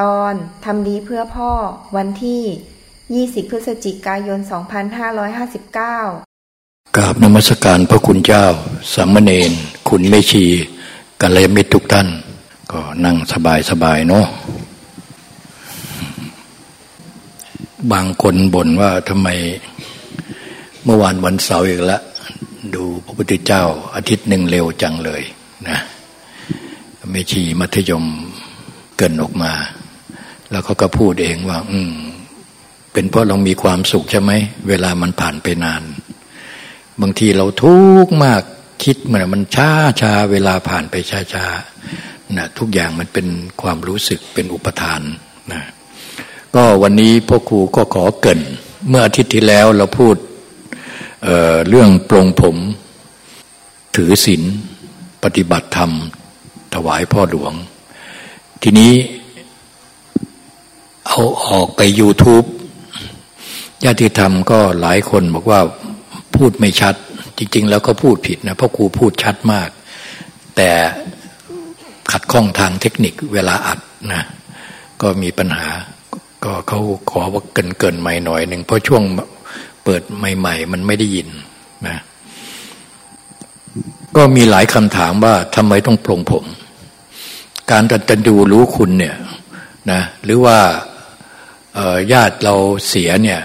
ตอนทำดีเพื่อพ่อ วันที่ 20 พฤศจิกายน 2559 กราบนมัสการพระคุณเจ้า สามเณรคุณเมชีกัลยมิตรทุกท่าน ก็นั่งสบายสบายเนาะบางคนบ่นว่าทำไมเมื่อวานวันเสาร์อีกแล้วดูพระพุทธเจ้าอาทิตย์หนึ่งเร็วจังเลยนะเมชีมัธยมเกินออกมา แล้วเขาก็พูดเองว่า อืม เป็นเพราะเรามีความสุขใช่ไหมเวลามันผ่านไปนาน บางทีเราทุกข์มากคิดเหมันมันช้าช้าเวลาผ่านไปช้าช้านะทุกอย่างมันเป็นความรู้สึกเป็นอุปทานนะก็วันนี้พ่อครูก็ขอเกินเมื่ออาทิตย์ที่แล้วเราพูดเเรื่องปรงผม ถือศีลปฏิบัติธรรม ถวายพ่อหลวง ทีนี้ เอาออกไป YouTube ญาติธรรมก็หลายคนบอกว่าพูดไม่ชัด จริง ๆ แล้วก็พูดผิดนะเพราะครูพูดชัดมาก แต่ขัดข้องทางเทคนิคเวลาอัดนะก็มีปัญหา ก็เขาขอว่าเกินเกินใหม่หน่อยหนึ่งเพราะช่วงเปิดใหม่ ๆ มันไม่ได้ยินนะก็มีหลายคำถามว่าทำไมต้องปรงผม การจะดูรู้คุณเนี่ยนะหรือว่า ญาติเราเสียเนี่ย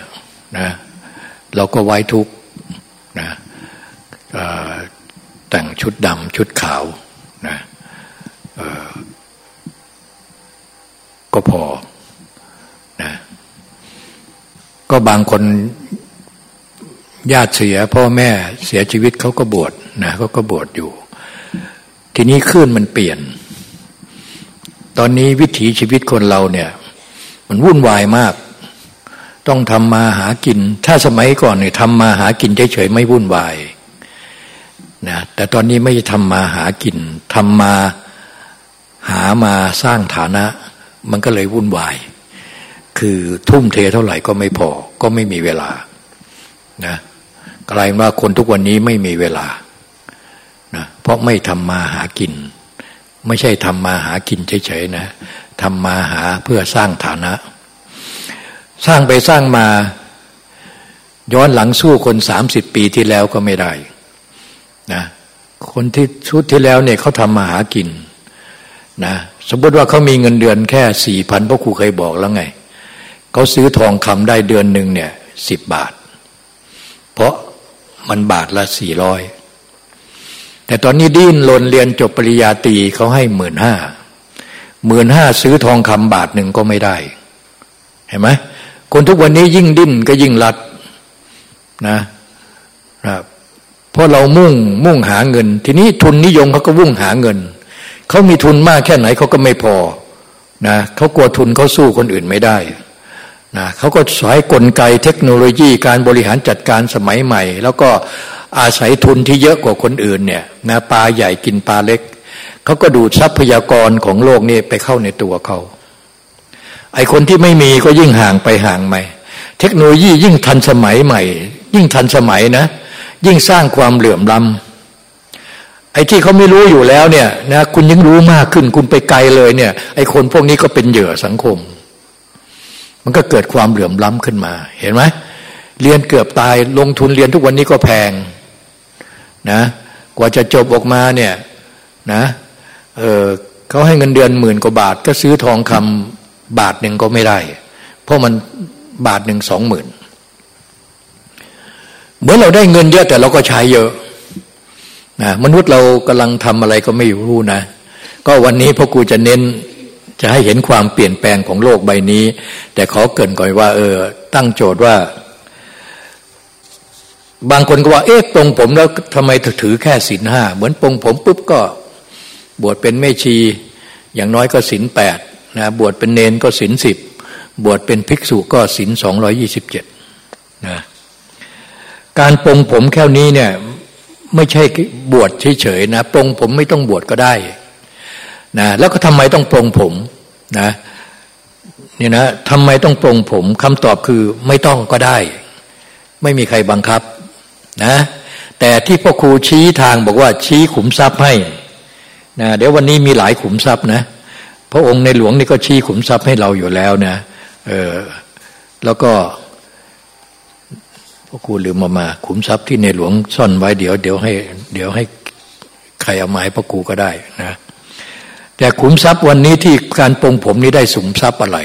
นะเราก็ไว้ทุกนะแต่งชุดดำชุดขาวนะก็พอนะก็บางคนญาติเสียพ่อแม่เสียชีวิตเขาก็บวชนะเขาก็บวชอยู่ ทีนี้ขึ้นมันเปลี่ยน ตอนนี้วิถีชีวิตคนเราเนี่ย มันวุ่นวายมาก ต้องทำมาหากิน ถ้าสมัยก่อนเนี่ยทำมาหากินเฉยๆไม่วุ่นวายนะแต่ตอนนี้ไม่ทำมาหากินทำมาหามาสร้างฐานะ มันก็เลยวุ่นวาย คือทุ่มเทเท่าไหร่ก็ไม่พอ ก็ไม่มีเวลานะกลายว่าคนทุกวันนี้ไม่มีเวลานะเพราะไม่ทำมาหากิน ไม่ใช่ทำมาหากินเฉยๆนะทำมาหาเพื่อสร้างฐานะ สร้างไปสร้างมา ย้อนหลังสู้คนสามสิบปีที่แล้วก็ไม่ได้นะคนที่ชุดที่แล้วเนี่ยเขาทำมาหากินนะสมมติว่าเขามีเงินเดือนแค่สี่พันพ่อครูเคยบอกแล้วไงเขาซื้อทองคำได้เดือนหนึ่งเนี่ยสิบบาท เพราะมันบาทละสี่ร้อย แต่ตอนนี้ดิ้นรนเรียนจบปริญญาตรีเขาให้หมื่นห้าหมื่นห้าซื้อทองคำบาทหนึ่งก็ไม่ได้ เห็นไหมคนทุกวันนี้ยิ่งดิ้นก็ยิ่งรัดนะนะเพราะเรามุ่งมุ่งหาเงิน ทีนี้ทุนนิยมเขาก็วุ่งหาเงิน เขามีทุนมากแค่ไหนเขาก็ไม่พอนะเขากลัวทุนเขาสู้คนอื่นไม่ได้นะเขาก็ใช้กลไกเทคโนโลยีการบริหารจัดการสมัยใหม่ แล้วก็ อาศัยทุนที่เยอะกว่าคนอื่นเนี่ยนะปลาใหญ่กินปลาเล็กเขาก็ดูดทรัพยากรของโลกนี้ไปเข้าในตัวเขาไอคนที่ไม่มีก็ยิ่งห่างไปห่างไปเทคโนโลยียิ่งทันสมัยใหม่ ยิ่งทันสมัยนะ ยิ่งสร้างความเหลื่อมล้ำไอ้ที่เขาไม่รู้อยู่แล้วเนี่ยนะคุณยิ่งรู้มากขึ้นคุณไปไกลเลยเนี่ย ไอ้คนพวกนี้ก็เป็นเหยื่อสังคม มันก็เกิดความเหลื่อมล้ำขึ้นมา เห็นไหมเรียนเกือบตายลงทุนเรียนทุกวันนี้ก็แพง นะกว่าจะจบออกมาเนี่ยนะเออเขาให้เงินเดือนหมื่นกว่าบาท ก็ซื้อทองคำบาทหนึ่งก็ไม่ได้ เพราะมันบาทหนึ่งสองหมื่นเหมือนเราได้เงินเยอะแต่เราก็ใช้เยอะนะมนุษย์เรากำลังทำอะไรก็ไม่รู้นะ ก็วันนี้พ่อกูจะเน้นจะให้เห็นความเปลี่ยนแปลงของโลกใบนี้ แต่ขอเกินก่อนว่า เออ ตั้งโจทย์ว่า บางคนก็ว่า เอ๊ะตรงผมแล้วทำไมถือแค่ศีลห้าเหมือนปรงผมปุ๊บก็ บวชเป็นแม่ชี อย่างน้อยก็ศีลแปดนะบวชเป็นเนนก็ศีลสิบบวชเป็นภิกษุก็ศีลสองรอยี่สิบเจ็ดนะการปรงผมแค่นี้เนี่ยไม่ใช่บวชเฉยๆนะปรงผมไม่ต้องบวชก็ได้นะแล้วก็ทำไมต้องปรงผมนะนี่นะทำไมต้องปรงผมคำตอบคือไม่ต้องก็ได้ ไม่มีใครบังคับ นะแต่ที่พ่อครูชี้ทางบอกว่าชี้ขุมทรัพย์ให้นะเดี๋ยววันนี้มีหลายขุมทรัพย์นะพระองค์ในหลวงนี่ก็ชี้ขุมทรัพย์ให้เราอยู่แล้วนะเออแล้วก็พวกครูลืมมามา ขุมทรัพย์ที่ในหลวงซ่อนไว้เดี๋ยวเดี๋ยวให้ เดี๋ยวให้ใครเอาหมาให้พระครูก็ได้นะแต่ขุมทรัพย์วันนี้ที่การปรงผมนี้ได้สุมทรัพย์อะไร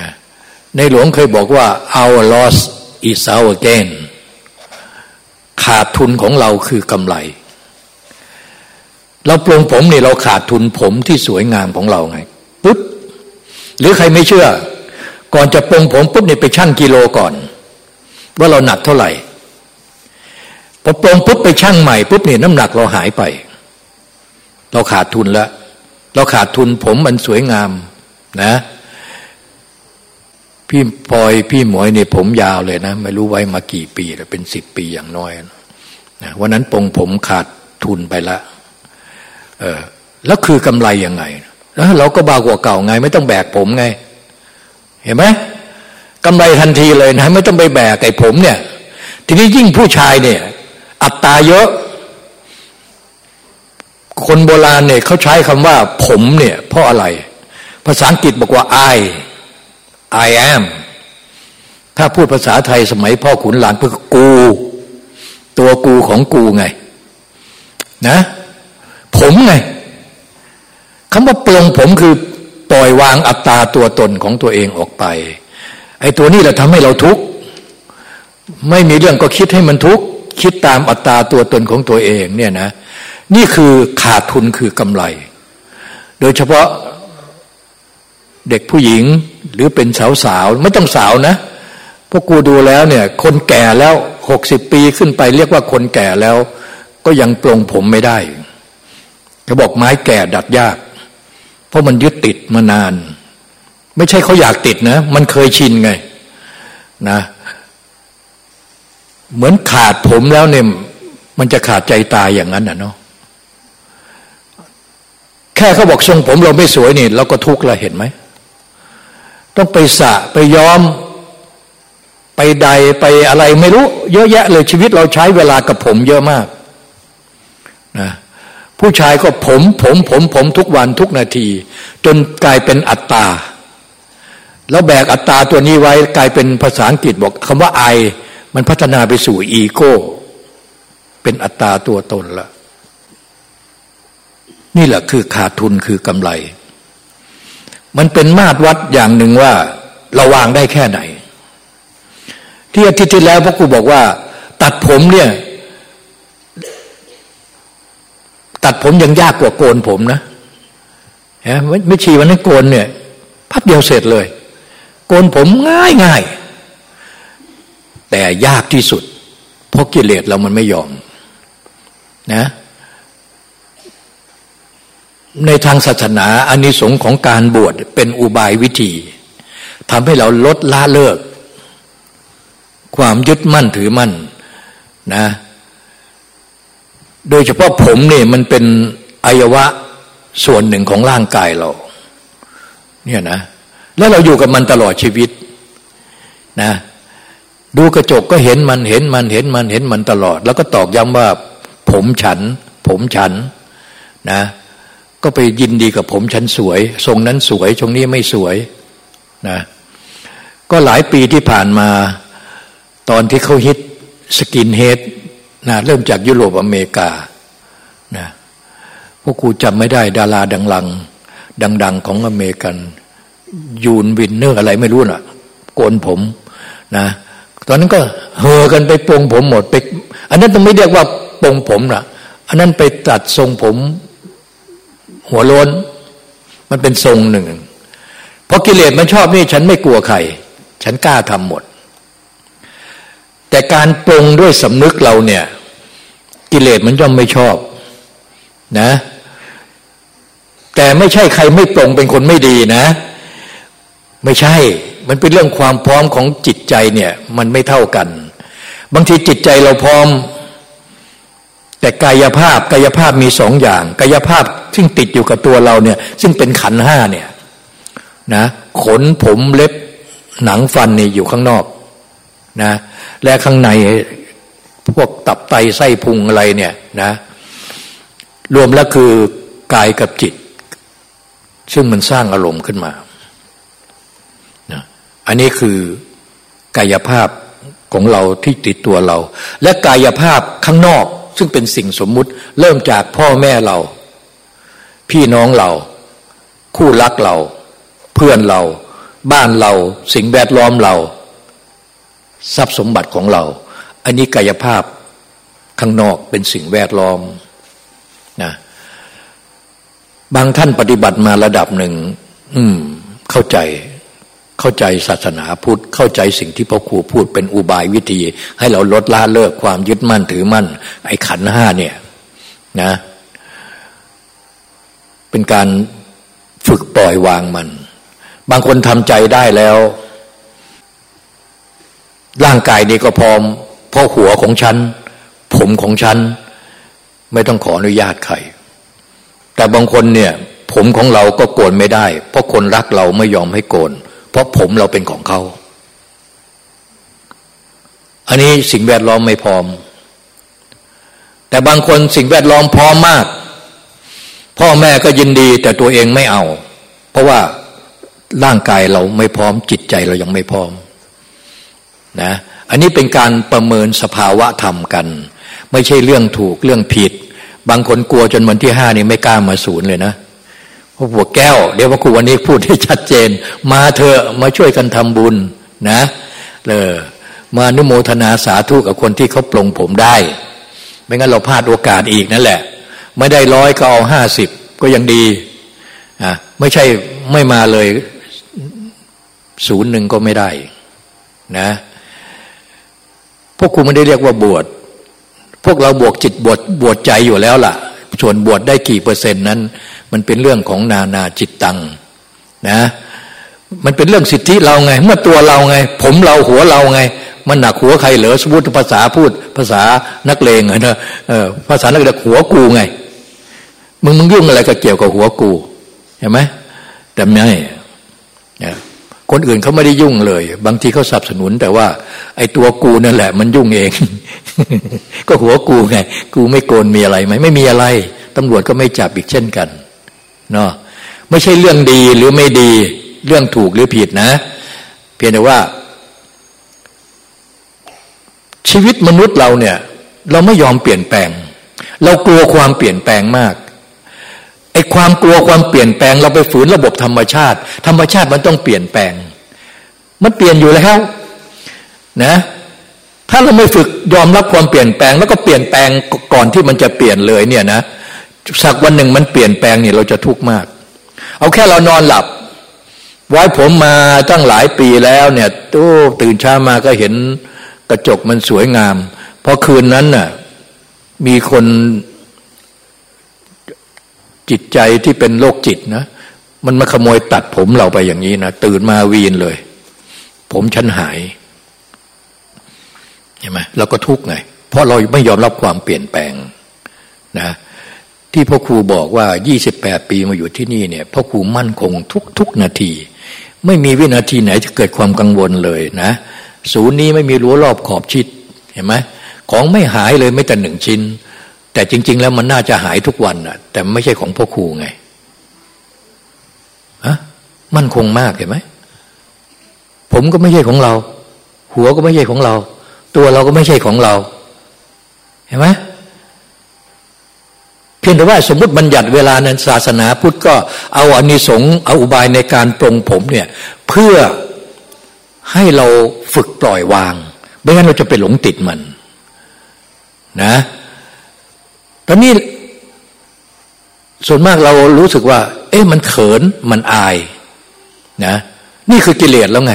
นะในหลวงเคยบอกว่า our loss is our gain ขาดทุนของเราคือกำไร เราปรงผมเนี่ยเราขาดทุนผมที่สวยงามของเราไงปุ๊บหรือใครไม่เชื่อ ก่อนจะปรงผมปุ๊บเนี่ยไปชั่งกิโลก่อน ว่าเราหนักเท่าไหร่พอปรงปุ๊บไปชั่งใหม่ปุ๊บเนี่ยน้ำหนักเราหายไป เราขาดทุนแล้วเราขาดทุนผมมันสวยงามนะพี่พลอยพี่หมวยเนี่ยผมยาวเลยนะ ไม่รู้ไว้มากี่ปีแล้วเป็นสิบปีอย่างน้อยนะ วันนั้นปงผมขาดทุนไปละเออแล้วคือกำไรยังไง แล้วเราก็บากว่าเก่าไง ไม่ต้องแบกผมไง เห็นไหมกำไรทันทีเลยนะ ไม่ต้องไปแบกไอ้ผมเนี่ย ทีนี้ยิ่งผู้ชายเนี่ย อัตราเยอะ คนโบราณเนี่ยเขาใช้คำว่า ผมเนี่ย เพราะอะไร ภาษาอังกฤษบอกว่า I I am ถ้าพูดภาษาไทยสมัยพ่อขุนหลานเพื่อกู ตัวกูของกูไง นะ ผมไงคำว่าปลงผมคือปล่อยวางอัตตาตัวตนของตัวเองออกไป ไอ้ตัวนี้แหละทำให้เราทุกข์ไม่มีเรื่องก็คิดให้มันทุกข์คิดตามอัตตาตัวตนของตัวเองเนี่ยนะ นี่คือขาดทุนคือกำไร โดยเฉพาะเด็กผู้หญิงหรือเป็นสาวสาวไม่ต้องสาวนะ พวกกูดูแล้วเนี่ย คนแก่แล้วหกสิบปีขึ้นไป เรียกว่าคนแก่แล้ว ก็ยังปลงผมไม่ได้เขาบอกไม้แก่ดัดยาก เพราะมันยึดติดมานาน ไม่ใช่เขาอยากติดนะ มันเคยชินไง นะ เหมือนขาดผมแล้วเนี่ย มันจะขาดใจตายอย่างนั้นนะเนาะแค่เขาบอกทรงผมเราไม่สวยนี่เราก็ทุกข์ล้วเห็นไหม ต้องไปสะไปย้อม ไปใดไปอะไรไม่รู้ เยอะแยะเลยชีวิตเราใช้เวลากับผมเยอะมากนะผู้ชายก็ผมผมผมผมทุกวันทุกนาที จนกลายเป็นอัตตา แล้วแบกอัตตาตัวนี้ไว้กลายเป็นภาษาอังกฤษบอกคำว่าไอ มันพัฒนาไปสู่อีโก้ เป็นอัตตาตัวตนละนี่แหละคือขาดทุนคือกำไร มันเป็นมาตรวัดอย่างหนึ่งว่าเราวางได้แค่ไหน ที่อาทิตย์ที่แล้วพ่อครูบอกว่า ตัดผมเนี่ย ตัดผมยังยากกว่าโกนผมนะฮะไม่ชีวันนั้นโกนเนี่ยพับเดียวเสร็จเลย โกนผมง่ายง่ายแต่ยากที่สุด เพราะกิเลสเรามันไม่ยอมนะในทางศาสนาอานิสงส์ของการบวชเป็นอุบายวิธีทำให้เราลดละเลิก ความยึดมั่นถือมั่นนะ โดยเฉพาะผมเนี่ยมันเป็นอวัยวะส่วนหนึ่งของร่างกายเรา เนี่ยนะ แล้วเราอยู่กับมันตลอดชีวิตนะ ดูกระจกก็เห็นมันเห็นมันเห็นมันเห็นมันตลอด แล้วก็ตอกย้ำว่า ผมฉัน ผมฉันนะ ก็ไปยินดีกับผมฉันสวย ทรงนั้นสวยตรงนี้ไม่สวยนะ ก็หลายปีที่ผ่านมา ตอนที่เขาฮิต skinhead นะเริ่มจากยุโรปอเมริกานะพวกกูจำไม่ได้ดาราดังๆดัง ๆ ของอเมริกัน Yul Brynner อะไรไม่รู้นะ่ะโกนผมนะตอนนั้นก็เห่อกันไปปรงผมหมดไป อันนั้นต้องไม่เรียกว่าปรงผมนะอันนั้นไปตัดทรงผม หัวโล้นมันเป็นทรงหนึ่งเพราะกิเลสมันชอบนี่ฉันไม่กลัวใคร ฉันกล้าทำหมด แต่การปรงด้วยสำนึกเราเนี่ย กิเลสมันย่อมไม่ชอบนะ แต่ไม่ใช่ใครไม่ปรงเป็นคนไม่ดีนะ ไม่ใช่ มันเป็นเรื่องความพร้อมของจิตใจเนี่ยมันไม่เท่ากัน บางทีจิตใจเราพร้อม แต่กายภาพกายภาพมีสองอย่าง กายภาพซึ่งติดอยู่กับตัวเราเนี่ย ซึ่งเป็นขันห้าเนี่ยนะขนผมเล็บหนังฟันนี่อยู่ข้างนอกนะ และข้างในพวกตับไตไส้พุงอะไรเนี่ยนะรวมแล้วคือกายกับจิต ซึ่งมันสร้างอารมณ์ขึ้นมานะอันนี้คือกายภาพของเราที่ติดตัวเรา และกายภาพข้างนอกซึ่งเป็นสิ่งสมมุติ เริ่มจากพ่อแม่เรา พี่น้องเรา คู่รักเรา เพื่อนเรา บ้านเรา สิ่งแวดล้อมเรา ทรัพย์สมบัติของเรา อันนี้กายภาพข้างนอกเป็นสิ่งแวดล้อมนะบางท่านปฏิบัติมาระดับหนึ่ง อืม เข้าใจเข้าใจศาสนาพุทธเข้าใจสิ่งที่พ่อครูพูดเป็นอุบายวิธี ให้เราลดละเลิกความยึดมั่นถือมั่น ไอ้ขันห้าเนี่ย นะ เป็นการฝึกปล่อยวางมัน บางคนทำใจได้แล้ว ร่างกายนี้ก็พร้อมเพราะหัวของฉัน ผมของฉัน ไม่ต้องขออนุญาตใคร แต่บางคนเนี่ย ผมของเราก็โกนไม่ได้ เพราะคนรักเราไม่ยอมให้โกน เพราะผมเราเป็นของเขา อันนี้สิ่งแวดล้อมไม่พร้อม แต่บางคนสิ่งแวดล้อมพร้อมมาก พ่อแม่ก็ยินดีแต่ตัวเองไม่เอา เพราะว่าร่างกายเราไม่พร้อมจิตใจเรายังไม่พร้อม นะอันนี้เป็นการประเมินสภาวะธรรมกัน ไม่ใช่เรื่องถูกเรื่องผิด บางคนกลัวจนวันที่ห้านี่ไม่กล้ามาศูนย์เลยนะพราะหัวแก้ว เดี๋ยวพระครูวันนี้พูดให้ชัดเจน มาเถอะมาช่วยกันทำบุญนะเออมานุโมทนาสาธุกับคนที่เขาปลงผมได้ ไม่งั้นเราพลาดโอกาสอีกนั่นแหละ ไม่ได้ร้อยก็เอาห้าสิบก็ยังดีอะไม่ใช่ไม่มาเลยศูนย์หนึ่งก็ไม่ได้นะ พวกคุณไม่ได้เรียกว่าบวชพวกเราบวกจิตบวชบวชใจอยู่แล้วล่ะ ส่วนบวชได้กี่เปอร์เซ็นต์นั้น มันเป็นเรื่องของนานาจิตตังนะมันเป็นเรื่องสิทธิเราไง เมื่อตัวเราไง ผมเราหัวเราไง มันหนักหัวใครเหรอสมมติภาษาพูด ภาษานักเลงนะเออภาษานักเลงหัวกูไง มึงมึงยุ่งอะไรก็เกี่ยวกับหัวกูเห็นไหมแต่ไม่ คนอื่นเขาไม่ได้ยุ่งเลย บางทีเขาสนับสนุน แต่ว่า ไอ้ตัวกูนั่นแหละ มันยุ่งเอง ก็หัวกูไง กูไม่โกนมีอะไรไหมไม่มีอะไรตำรวจก็ไม่จับอีกเช่นกันเนาะไม่ใช่เรื่องดีหรือไม่ดี เรื่องถูกหรือผิดนะ เพียงแต่ว่า ชีวิตมนุษย์เราเนี่ย เราไม่ยอมเปลี่ยนแปลง เรากลัวความเปลี่ยนแปลงมาก อ้ความกลัวความเปลี่ยนแปลง เราไปฝืนระบบธรรมชาติ ธรรมชาติมันต้องเปลี่ยนแปลง มันเปลี่ยนอยู่แล้วนะถ้าเราไม่ฝึกยอมรับความเปลี่ยนแปลง แล้วก็เปลี่ยนแปลงก่อนที่มันจะเปลี่ยนเลยเนี่ยนะสักวันหนึ่งมันเปลี่ยนแปลงเนี่ยเราจะทุกข์มาก เอาแค่เรานอนหลับไว้ผมมาตั้งหลายปีแล้วเนี่ยตู้ตื่นเช้ามาก็เห็นกระจกมันสวยงามพอคืนนั้นน่ะมีคน จิตใจที่เป็นโรคจิตนะมันมาขโมยตัดผมเราไปอย่างนี้นะตื่นมาวีนเลย ผมฉันหายเห็นไหมเราก็ทุกข์ไง เพราะเราไม่ยอมรับความเปลี่ยนแปลงนะที่พ่อครูบอกว่า 28 ปีมาอยู่ที่นี่เนี่ยพ่อครูมั่นคงทุกทุกนาที ไม่มีวินาทีไหนจะเกิดความกังวลเลยนะศูนย์นี้ไม่มีรั้วรอบขอบชิดเห็นไหมของไม่หายเลยไม่แต่หนึ่งชิ้น แต่จริง ๆ แล้วมันน่าจะหายทุกวันน่ะแต่ไม่ใช่ของพ่อครูไงฮะมั่นคงมากเห็นไหมผมก็ไม่ใช่ของเรา หัวก็ไม่ใช่ของเรา ตัวเราก็ไม่ใช่ของเรา เห็นไหมเพียงแต่ว่าสมมติบัญญัติเวลานั้นศาสนาพุทธก็เอาอานิสงส์เอาอุบายในการปรงผมเนี่ย เพื่อให้เราฝึกปล่อยวาง ไม่งั้นเราจะไปหลงติดมัน นะ ตอนนี้ส่วนมากเรารู้สึกว่า เอ๊ะมันเขินมันอายนะนี่คือกิเลสแล้วไง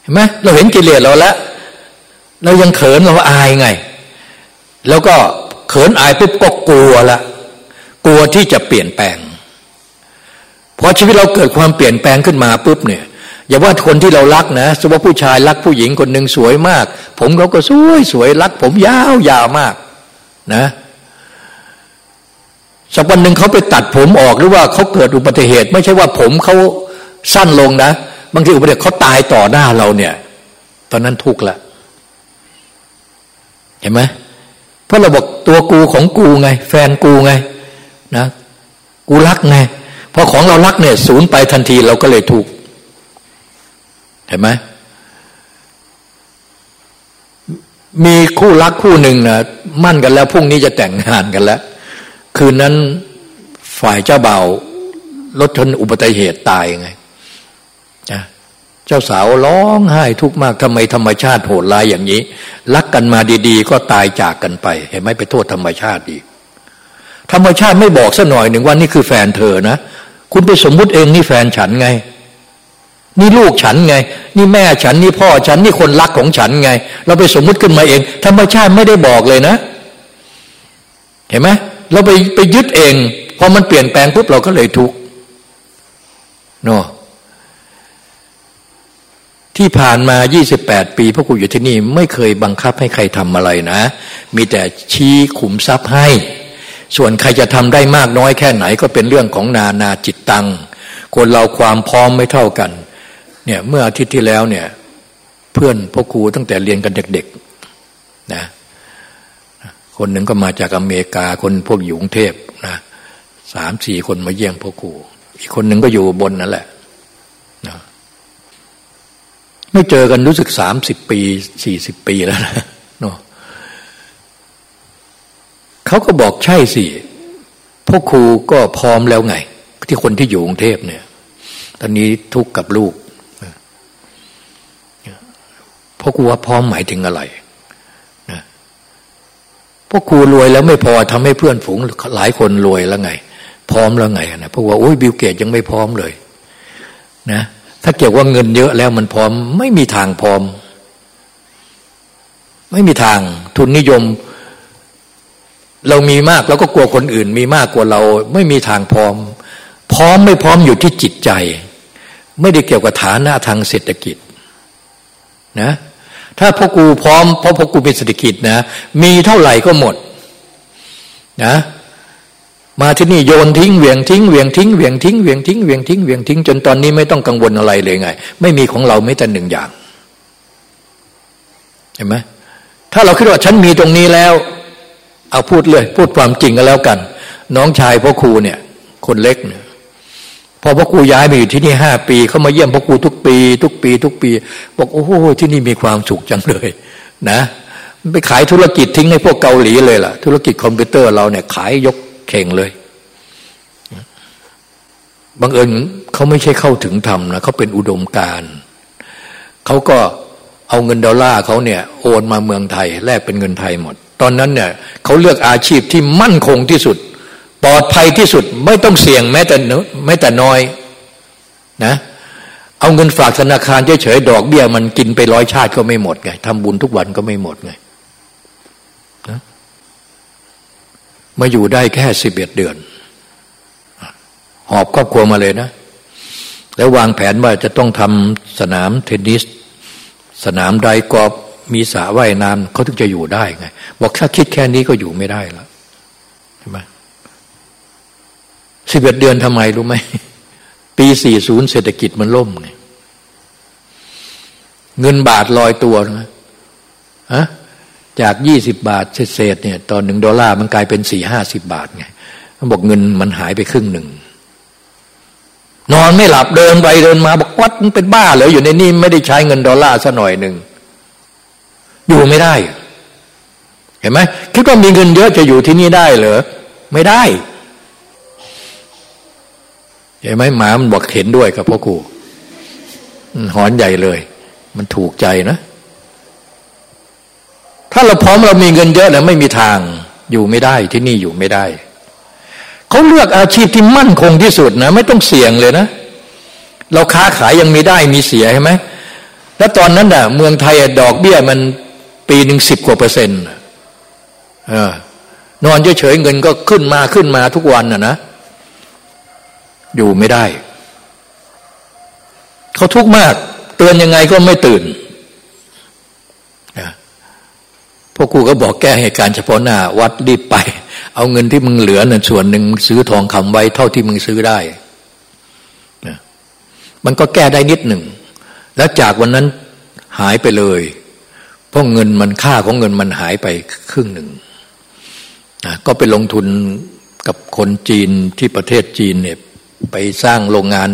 เห็นไหมเราเห็นกิเลสเราแล้วเรายังเขินเราอายไง แล้วก็เขินอายปุ๊บก็กลัวละกลัวที่จะเปลี่ยนแปลงพอชีวิตเราเกิดความเปลี่ยนแปลงขึ้นมาปุ๊บเนี่ยอย่าว่าคนที่เรารักนะสมมติผู้ชายรักผู้หญิงคนหนึ่งสวยมาก ผมเขาก็สวยสวยรัก ผมยาวยาวมาก นะสักวันหนึ่งเขาไปตัดผมออกหรือว่าเขาเกิดอุบัติเหตุ ไม่ใช่ว่าผมเขาสั้นลงนะ บางทีอุบัติเหตุเขาตายต่อหน้าเราเนี่ย ตอนนั้นทุกข์ละ เห็นไหมเพราะเราบอกตัวกูของกูไง แฟนกูไงนะกูรักไงพอของเรารักเนี่ยศูนย์ไปทันทีเราก็เลยทุกข์เห็นไหม มีคู่รักคู่หนึ่งนะมั่นกันแล้วพรุ่งนี้จะแต่งงานกันแล้ว คืนนั้นฝ่ายเจ้าเบ่าวรถชนอุบัติเหตุตายไงนะเจ้าสาวร้องไห้ทุกข์มากทำไมธรรมชาติโหดร้ายอย่างนี้ รักกันมาดีๆ ก็ตายจากกันไป เห็นไหมไปโทษธรรมชาติอีกธรรมชาติไม่บอกสัหน่อยหนึ่งว่านี่คือแฟนเธอนะ คุณไปสมมุติเองนี่แฟนฉันไง นี่ลูกฉันไง นี่แม่ฉันนี่พ่อฉันนี่คนรักของฉันไง เราไปสมมุติขึ้นมาเอง ธรรมชาติไม่ได้บอกเลยนะ เห็นไหมเราไปไปยึดเองพอมันเปลี่ยนแปลงปุ๊บเราก็เลยทุกข์เนาะที่ผ่านมา 28 ปีพระครูอยู่ที่นี่ไม่เคยบังคับให้ใครทำอะไรนะ มีแต่ชี้ขุมทรัพย์ให้ ส่วนใครจะทำได้มากน้อยแค่ไหนก็เป็นเรื่องของนานาจิตตัง คนเราความพร้อมไม่เท่ากัน เนี่ยเมื่ออาทิตย์ที่แล้วเนี่ย เพื่อนพ่อครูตั้งแต่เรียนกันเด็กๆนะคนหนึ่งก็มาจากอเมริกาคนพวกอยู่กรุงเทพนะสามสี่คนมาเยี่ยมพ่อครูอีกคนหนึ่งก็อยู่บนนั่นแหละไม่เจอกันรู้สึกสามสิบปีสี่สิบปีแล้วนะเนาะเขาก็บอกใช่สิพ่อครูก็พร้อมแล้วไง ที่คนที่อยู่กรุงเทพเนี่ย ตอนนี้ทุกข์กับลูก พ่อครูว่าพร้อมหมายถึงอะไรนะพ่อครูรวยแล้วไม่พอทำให้เพื่อนฝูงหลายคนรวยแล้วไง พร้อมแล้วไงนะพราะว่าโอ้ยบิลเกตยังไม่พร้อมเลย นะ ถ้าเกี่ยวว่าเงินเยอะแล้วมันพร้อม ไม่มีทางพร้อม ไม่มีทางทุนนิยม เรามีมากเราก็กลัวคนอื่น มีมากกว่าเรา ไม่มีทางพร้อม พร้อมไม่พร้อมอยู่ที่จิตใจ ไม่ได้เกี่ยวกับฐานะทางเศรษฐกิจ นะ ถ้าพ่อกูพร้อมเพราะพ่อกูเป็นเศรษฐกิจนะ มีเท่าไหร่ก็หมดนะมาที่นี่โยนทิ้งเวียงทิ้งเวียงทิ้งเวียงทิ้งเวียงทิ้งเวียงทิ้งเวียงทิ้งจนตอนนี้ไม่ต้องกังวลอะไรเลยไง ไม่มีของเราไม่แต่หนึ่งอย่าง เห็นไหมถ้าเราคิดว่าฉันมีตรงนี้แล้ว เอาพูดเลย พูดความจริงกันแล้วกัน น้องชายพ่อครูเนี่ย คนเล็กเนี่ย พอพ่อครูย้ายมาอยู่ที่นี่ห้าปีเขามาเยี่ยมพ่อครูทุกปี ทุกปี ทุกปี บอกโอ้โหที่นี่มีความสุขจังเลย นะไปขายธุรกิจทิ้งให้พวกเกาหลีเลยล่ะ ธุรกิจคอมพิวเตอร์เราเนี่ยขายยกเข่งเลยบังเอิญเขาไม่ใช่เข้าถึงธรรมนะเขาเป็นอุดมการเขาก็เอาเงินดอลลาร์เขาเนี่ยโอนมาเมืองไทยแลกเป็นเงินไทยหมด ตอนนั้นเนี่ยเขาเลือกอาชีพที่มั่นคงที่สุด ปลอดภัยที่สุดไม่ต้องเสี่ยงแม้แต่แม้แต่น้อยนะเอาเงินฝากธนาคารเฉยๆดอกเบี้ยมันกินไปร้อยชาติก็ไม่หมดไงทำบุญทุกวันก็ไม่หมดไงมาอยู่ได้แค่สิบเอ็ดเดือน หอบครอบครัวมาเลยนะ แล้ววางแผนว่าจะต้องทำสนามเทนนิส สนามไดกอล์ฟมีสระว่ายน้ำเขาถึงจะอยู่ได้ไง บอกถ้าคิดแค่นี้ก็อยู่ไม่ได้แล้วใช่ไหม สิบเอ็ดเดือนทำไมรู้ไหม ปีสี่ศูนย์เศรษฐกิจมันล่มไงเงินบาทลอยตัวนะฮะจากยี่สิบบาทเศษเนี่ยตอนหนึ่งดอลลาร์มันกลายเป็นสี่ห้าสิบบาทไงเขาบอกเงินมันหายไปครึ่งหนึ่ง นอนไม่หลับเดินไปเดินมาบอกวัดมันเป็นบ้าเหรออยู่ในนี่ไม่ได้ใช้เงินดอลลาร์ซะหน่อยหนึ่งอยู่ไม่ได้ เห็นไหมคิดว่ามีเงินเยอะจะอยู่ที่นี่ได้เหรอไม่ได้ เห็นไหมหมามันบอกเห็นด้วยกับพ่อครูหอนใหญ่เลย มันถูกใจนะ ถ้าเราพร้อมเรามีเงินเยอะแล้วไม่มีทางอยู่ไม่ได้ที่นี่อยู่ไม่ได้ เขาเลือกอาชีพที่มั่นคงที่สุดนะ ไม่ต้องเสี่ยงเลยนะ เราค้าขายยังมีได้มีเสียใช่ไหมแล้วตอนนั้นน่ะ เมืองไทยดอกเบี้ยมันปีหนึ่งสิบกว่าเปอร์เซ็นต์นอนเฉยๆเงินก็ขึ้นมาขึ้นมาทุกวันน่ะนะ อยู่ไม่ได้ เขาทุกข์มาก เตือนยังไงก็ไม่ตื่นพวกกูก็บอกแก้เหตุการณ์เฉพาะหน้า วัดรีบไป เอาเงินที่มึงเหลือนั่นส่วนหนึ่งซื้อทองคำไว้เท่าที่มึงซื้อได้นะมันก็แก้ได้นิดหนึ่ง แล้วจากวันนั้นหายไปเลย เพราะเงินมันค่าของเงินมันหายไปครึ่งหนึ่งนะก็ไปลงทุนกับคนจีนที่ประเทศจีนเนี่ย ไปสร้างโรงงาน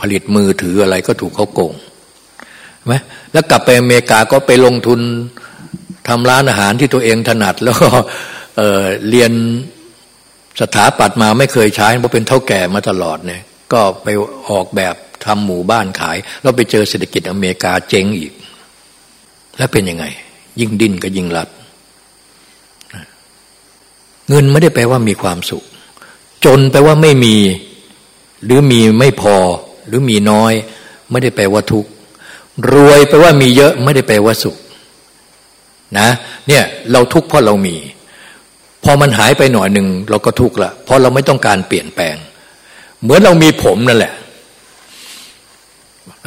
ผลิตมือถืออะไรก็ถูกเขาโกงไหมแล้วกลับไปอเมริกาก็ไปลงทุนทำร้านอาหารที่ตัวเองถนัด แล้วก็เเรียนสถาปัตย์มาไม่เคยใช้เพราะเป็นเท่าแก่มาตลอดเนี่ย ก็ไปออกแบบทำหมู่บ้านขาย แล้วไปเจอเศรษฐกิจอเมริกาเจ๊งอีก แล้วเป็นยังไง ยิ่งดิ้นก็ยิ่งรัด เงินไม่ได้แปลว่ามีความสุข จนแปลว่าไม่มี หรือมีไม่พอหรือมีน้อย ไม่ได้แปลว่าทุกข์รวยแปลว่ามีเยอะไม่ได้แปลว่าสุขนะเนี่ยเราทุกข์เพราะเรามี พอมันหายไปหน่อยหนึ่งเราก็ทุกข์ละเพราะเราไม่ต้องการเปลี่ยนแปลง เหมือนเรามีผมนั่นแหละ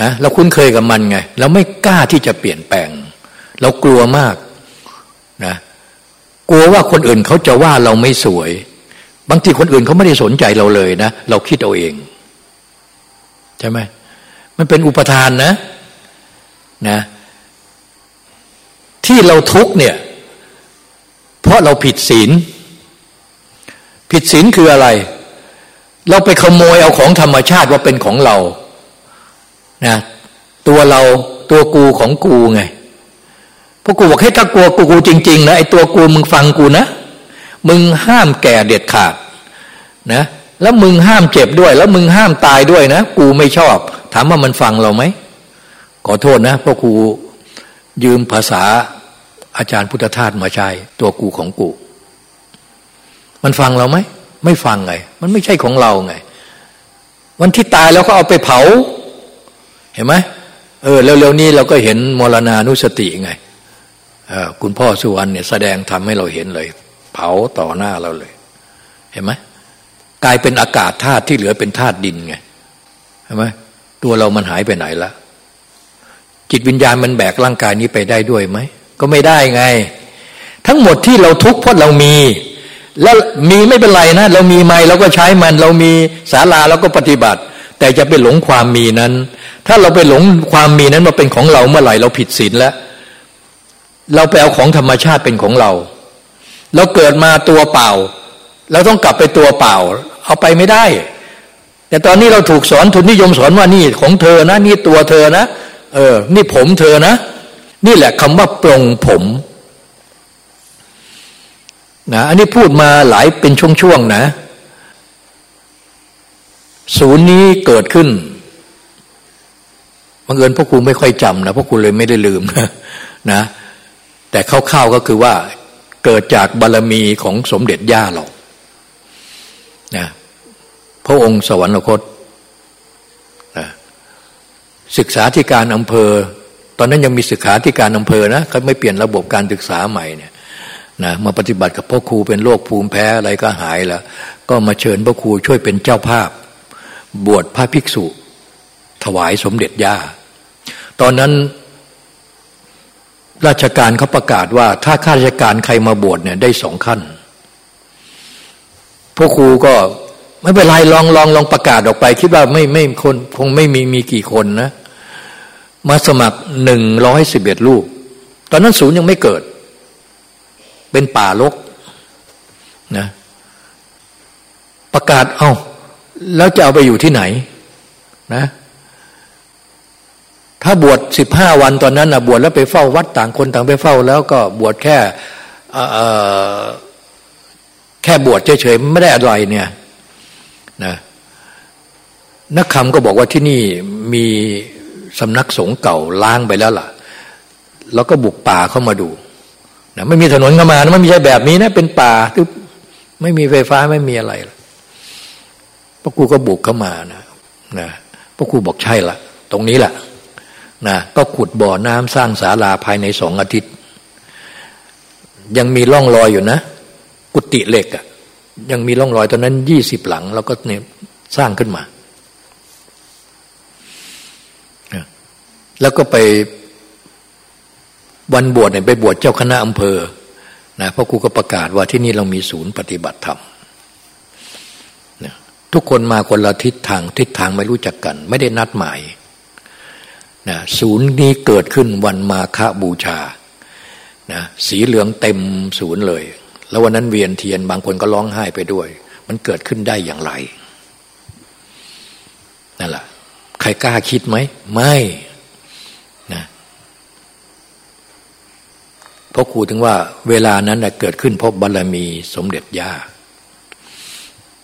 นะเราคุ้นเคยกับมันไง เราไม่กล้าที่จะเปลี่ยนแปลง เรากลัวมากนะกลัวว่าคนอื่นเขาจะว่าเราไม่สวย บางทีคนอื่นเขาไม่ได้สนใจเราเลยนะ เราคิดเอาเองใช่ไหมมันเป็นอุปทานนะนะที่เราทุกเนี่ย เพราะเราผิดศีล ผิดศีลคืออะไร เราไปขโมยเอาของธรรมชาติว่าเป็นของเรานะตัวเราตัวกูของกูไงพราะกูบอกให้ถ้ากลัวกูกูจริงๆนะไอ้ตัวกูมึงฟังกูนะ มึงห้ามแก่เด็ดขาดนะแล้วมึงห้ามเจ็บด้วย แล้วมึงห้ามตายด้วยนะกูไม่ชอบ ถามว่ามันฟังเราไหมขอโทษนะเพราะกูยืมภาษาอาจารย์พุทธทาสมาใช้ตัวกูของกู มันฟังเราไหมไม่ฟังไง มันไม่ใช่ของเราไง วันที่ตายแล้วก็เอาไปเผา เห็นไหมเออเร็วๆนี้เราก็เห็นมรณานุสติไงคุณพ่อสุวรรณเนี่ยแสดงทำให้เราเห็นเลย เผาต่อหน้าเราเลย เห็นไหมกลายเป็นอากาศธาตุที่เหลือเป็นธาตุดินไงเห็นไหมตัวเรามันหายไปไหนละจิตวิญญาณมันแบกร่างกายนี้ไปได้ด้วยไหมก็ไม่ได้ไง ทั้งหมดที่เราทุกข์เพราะเรามี แล้วมีไม่เป็นไรนะ เรามีไม่เราก็ใช้มัน เรามีศาลาเราก็ปฏิบัติ แต่จะไปหลงความมีนั้น ถ้าเราไปหลงความมีนั้นมาเป็นของเราเมื่อไหร่เราผิดศีลแล้ว เราไปเอาของธรรมชาติเป็นของเรา เราเกิดมาตัวเปล่า เราต้องกลับไปตัวเปล่า เอาไปไม่ได้ แต่ตอนนี้เราถูกสอนทุนนิยมสอนว่านี่ของเธอนะ นี่ตัวเธอนะ เออ นี่ผมเธอนะ นี่แหละคำว่าปลงผมนะอันนี้พูดมาหลายเป็นช่วงๆนะ ศูนย์นี้เกิดขึ้นบังเอิญพ่อครูไม่ค่อยจำนะพ่อครูเลยไม่ได้ลืมนะนะแต่คร่าวๆก็คือว่า เกิดจากบารรมีของสมเด็จย่าเรานะพระองค์สวรรคตนะศึกษาที่การอำเภอ ตอนนั้นยังมีศึกษาที่การอำเภอนะเขาไม่เปลี่ยนระบบการศึกษาใหม่เนี่ยนะมาปฏิบัติกับพ่อครูเป็นโรคภูมิแพ้อะไรก็หายแล้ว ก็มาเชิญพ่อครูช่วยเป็นเจ้าภาพ บวชพระภิกษุ ถวายสมเด็จย่า ตอนนั้น ราชการเขาประกาศว่า ถ้าข้าราชการใครมาบวชเนี่ยได้สองขั้นพวกครูก็ไม่เป็นไรลองลองลองประกาศออกไป คิดว่าไม่ไม่คนคงไม่มีมีกี่คนนะ มาสมัครหนึ่งร้อยสิบเอ็ดลูกตอนนั้นศูนย์ยังไม่เกิด เป็นป่าลกนะ ประกาศเอา้าแล้วจะเอาไปอยู่ที่ไหน นะ ถ้าบวชสิบห้าวันตอนนั้นนะบวชแล้วไปเฝ้าวัดต่างคนต่างไปเฝ้า แล้วก็บวชแค่แค่บวชเฉยๆไม่ได้อะไรเนี่ยนะนักคำก็บอกว่าที่นี่มีสำนักสงฆ์เก่าล้างไปแล้วล่ะ แล้วก็บุกป่าเข้ามาดูนะไม่มีถนนเข้ามานะไม่ใช่แบบนี้นะเป็นป่าคือไม่มีไฟฟ้าไม่มีอะไรพระครูก็บุกเข้ามานะนะพระครูบอกใช่ละตรงนี้แหละ นะก็ขุดบ่อน้ำสร้างศาลาภายในสองอาทิตย์ ยังมีร่องรอยอยู่นะ กุฏิเหล็กอะยังมีร่องรอยตอนนั้นยี่สิบหลัง แล้วก็เนี่ยสร้างขึ้นมา แล้วก็ไปวันบวชเนี่ยไปบวชเจ้าคณะอำเภอนะเพราะครูก็ประกาศว่าที่นี่เรามีศูนย์ปฏิบัติธรรมทุกคนมาคนละทิศทางทิศทางไม่รู้จักกัน ไม่ได้นัดหมาย นะศูนย์นี้เกิดขึ้นวันมาฆบูชานะสีเหลืองเต็มศูนย์เลย แล้ววันนั้นเวียนเทียนบางคนก็ร้องไห้ไปด้วย มันเกิดขึ้นได้อย่างไรนั่นแหละใครกล้าคิดไหม ไม่นะเพราะครูถึงว่า เวลานั้นเกิดขึ้นเพราะบารรมีสมเด็จย่า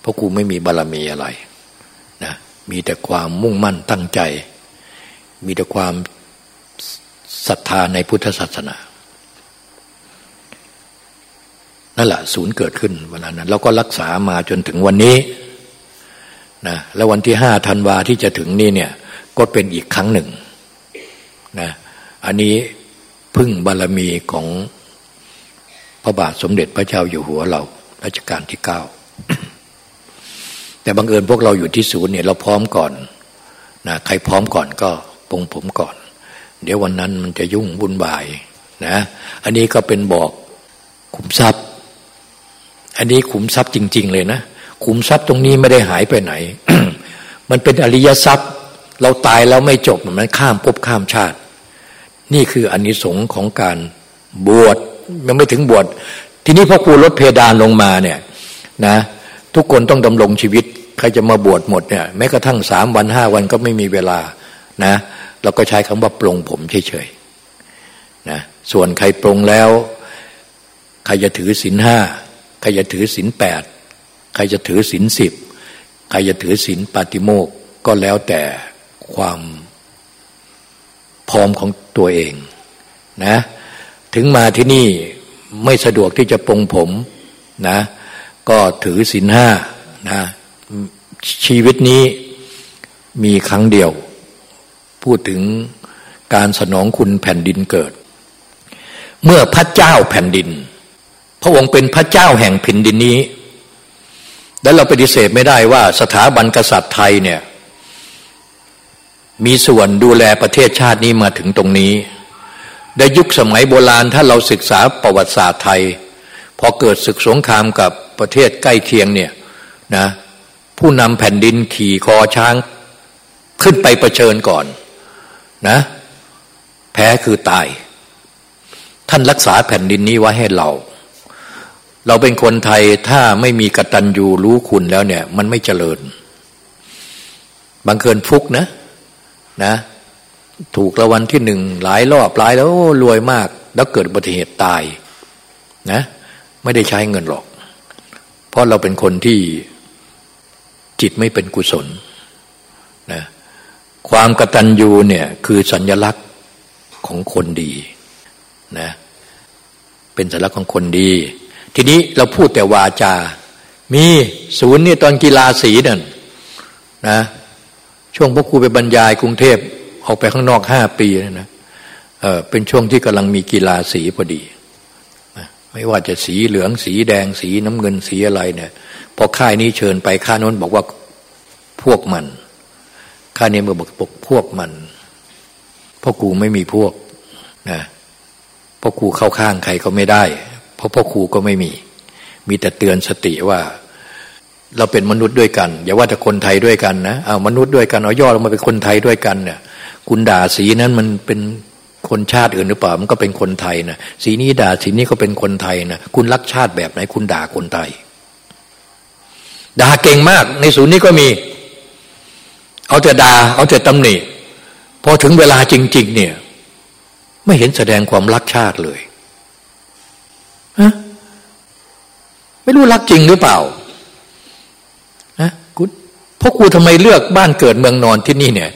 เพราะครูไม่มีบารรมีอะไรนะมีแต่ความมุ่งมั่นตั้งใจ มีแต่ความศรัทธาในพุทธศาสนานั่นแหละศูนย์เกิดขึ้นวันนั้นเราก็รักษามาจนถึงวันนี้นะแล้ววันที่ห้าธันวาที่จะถึงนี่เนี่ยก็เป็นอีกครั้งหนึ่งนะอันนี้พึ่งบารรมีของพระบาทสมเด็จพระเจ้าอยู่หัวเรารัชกาลที่เก้าแต่บังเอิญพวกเราอยู่ที่ศูนย์เนี่ยเราพร้อมก่อนนะใครพร้อมก่อนก็ ปงผมก่อน เดี๋ยววันนั้นมันจะยุ่งวุ่นวายนะ อันนี้ก็เป็นบอกขุมทรัพย์ อันนี้ขุมทรัพย์จริง ๆ เลยนะขุมทรัพย์ตรงนี้ไม่ได้หายไปไหน มันเป็นอริยทรัพย์ เราตายแล้วไม่จบมันข้ามภพข้ามชาติ นี่คืออนนิสงส์ของการบวชยังไม่ถึงบวชทีนี้พ่อครูลดเพดานลงมาเนี่ยนะทุกคนต้องดำรงชีวิต ใครจะมาบวชหมดเนี่ยแม้กระทั่งสามวันห้าวันก็ไม่มีเวลา นะเราก็ใช้คำว่าปรงผมเฉยๆนะส่วนใครปรงแล้วใครจะถือศีลห้าใครจะถือศีลแปดใครจะถือศีลสิบใครจะถือศีลปาติโมกก็แล้วแต่ความพร้อมของตัวเองนะถึงมาที่นี่ไม่สะดวกที่จะปรงผมนะก็ถือศีลห้านะชีวิตนี้มีครั้งเดียว พูดถึงการสนองคุณแผ่นดินเกิด เมื่อพระเจ้าแผ่นดิน พระองค์เป็นพระเจ้าแห่งแผ่นดินนี้ และเราปฏิเสธไม่ได้ว่าสถาบันกษัตริย์ไทยเนี่ยมีส่วนดูแลประเทศชาตินี้มาถึงตรงนี้ในยุคสมัยโบราณถ้าเราศึกษาประวัติศาสตร์ไทย พอเกิดศึกสงครามกับประเทศใกล้เคียงเนี่ยนะผู้นำแผ่นดินขี่คอช้างขึ้นไปประชิญก่อน นะ แพ้คือตาย ท่านรักษาแผ่นดินนี้ไว้ให้เรา เราเป็นคนไทยถ้าไม่มีกตัญญูรู้คุณแล้วเนี่ย มันไม่เจริญบางเกินฟุกนะนะ ถูกรางวัลที่หนึ่งหลายรอบหลายแล้วรวยมาก แล้วเกิดอุบัติเหตุตายนะ ไม่ได้ใช้เงินหรอก เพราะเราเป็นคนที่จิตไม่เป็นกุศล ความกตัญญูเนี่ยคือสัญญลักษณ์ของคนดีนะเป็นสัญลักษณ์ของคนดี ทีนี้เราพูดแต่วาจา มีศูนย์นี่ตอนกีฬาสีนั่นนะช่วงพวกครูไปบรรยายกรุงเทพออกไปข้างนอกห้าปีนะเออเป็นช่วงที่กำลังมีกีฬาสีพอดี ไม่ว่าจะสีเหลืองสีแดงสีน้ำเงินสีอะไรเนี่ย พอค่ายนี้เชิญไปค่าน้นบอกว่าพวกมัน ค่ายนี้มาบอกบอกพวกมันพ่อครูไม่มีพวกนะพ่อครูเข้าข้างใครก็ไม่ได้ เพราะพ่อครูก็ไม่มี มีแต่เตือนสติว่า เราเป็นมนุษย์ด้วยกัน อย่าว่าแต่คนไทยด้วยกันนะเอามนุษย์ด้วยกันเอาย่อลงมาเป็นคนไทยด้วยกันเนี่ยคุณด่าสีนั้นมันเป็นคนชาติอื่นหรือเปล่ามันก็เป็นคนไทยนะสีนี้ด่าสีนี้ก็เป็นคนไทยนะคุณรักชาติแบบไหน คุณด่าคนไทยด่าเก่งมาก ในศูนย์นี้ก็มี เอาแต่ด่าเอาแต่ตำหนิพอถึงเวลาจริง ๆ เนี่ย ไม่เห็นแสดงความรักชาติเลยฮะไม่รู้รักจริงหรือเปล่านะคุณพ่อครูทำไมเลือกบ้านเกิดเมืองนอนที่นี่เนี่ย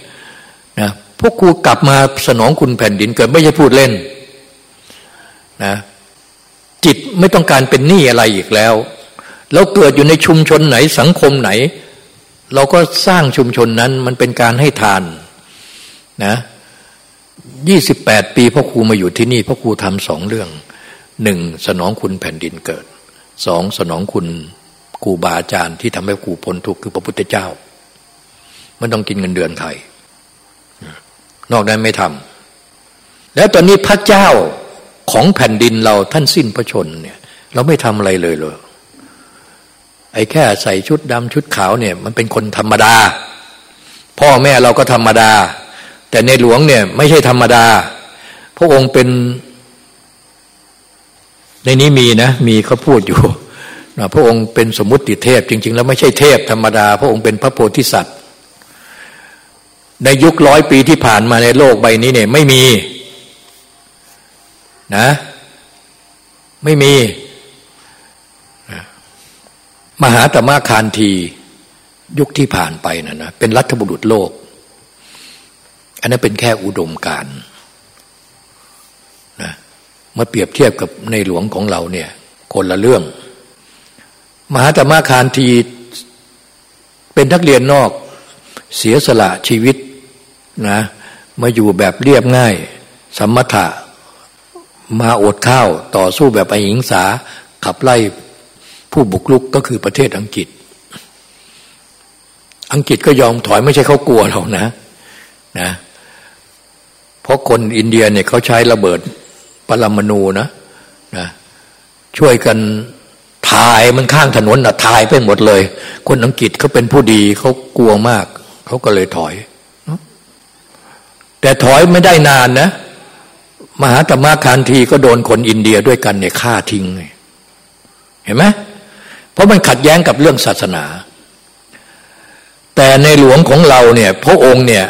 นะพวกครูกลับมาสนองคุณแผ่นดินเกิดไม่ใช่พูดเล่นนะจิตไม่ต้องการเป็นหนี้อะไรอีกแล้วเราเกิดอยู่ในชุมชนไหนสังคมไหน เราก็สร้างชุมชนนั้นมันเป็นการให้ทานนะยี่สิบแปดปีพ่อครูมาอยู่ที่นี่พ่อครูทำสองเรื่องหนึ่งสนองคุณแผ่นดินเกิดสองสนองคุณครูบาอาจารย์ที่ทำให้ครูพ้นทุกข์คือพระพุทธเจ้ามันต้องกินเงินเดือนใครนอกนั้นไม่ทำแล้วตอนนี้พระเจ้าของแผ่นดินเราท่านสิ้นพระชนเนี่ย เราไม่ทำอะไรเลยเลย อ้แค่ใส่ชุดดำชุดขาวเนี่ย มันเป็นคนธรรมดา พ่อแม่เราก็ธรรมดา แต่ในหลวงเนี่ยไม่ใช่ธรรมดา พระองค์เป็น ในนี้มีนะ มีเขาพูดอยู่นะพระองค์เป็นสมมติเทพ จริง ๆ แล้วไม่ใช่เทพธรรมดา พระองค์เป็นพระโพธิสัตว์ ในยุคร้อยปีที่ผ่านมาในโลกใบนี้เนี่ยไม่มีนะ ไม่มี มหาตมะคานทียุคที่ผ่านไปนะนะเป็นรัฐบุรุษโลก อันนั้นเป็นแค่อุดมการนะเมื่อเปรียบเทียบกับในหลวงของเราเนี่ยคนละเรื่อง มหาตมะคานทีเป็นนักเรียนนอกเสียสละชีวิตนะมาอยู่แบบเรียบง่าย สมถะมาอดข้าวต่อสู้แบบอหิงสาขับไล่ ผู้บุกลุกก็คือประเทศอังกฤษ อังกฤษก็ยอมถอยไม่ใช่เขากลัวหรอกนะนะเพราะคนอินเดียเนี่ยเขาใช้ระเบิดปรมาณูนะนะช่วยกันถ่ายมันข้างถนนนะถ่ายไปหมดเลย คนอังกฤษเขาเป็นผู้ดีเขากลัวมาก เขาก็เลยถอย แต่ถอยไม่ได้นานนะ มหาตมะคานทีก็โดนคนอินเดียด้วยกันเนี่ยฆ่าทิ้ง เห็นไหม เพราะมันขัดแย้งกับเรื่องศาสนา แต่ในหลวงของเราเนี่ยพระองค์เนี่ย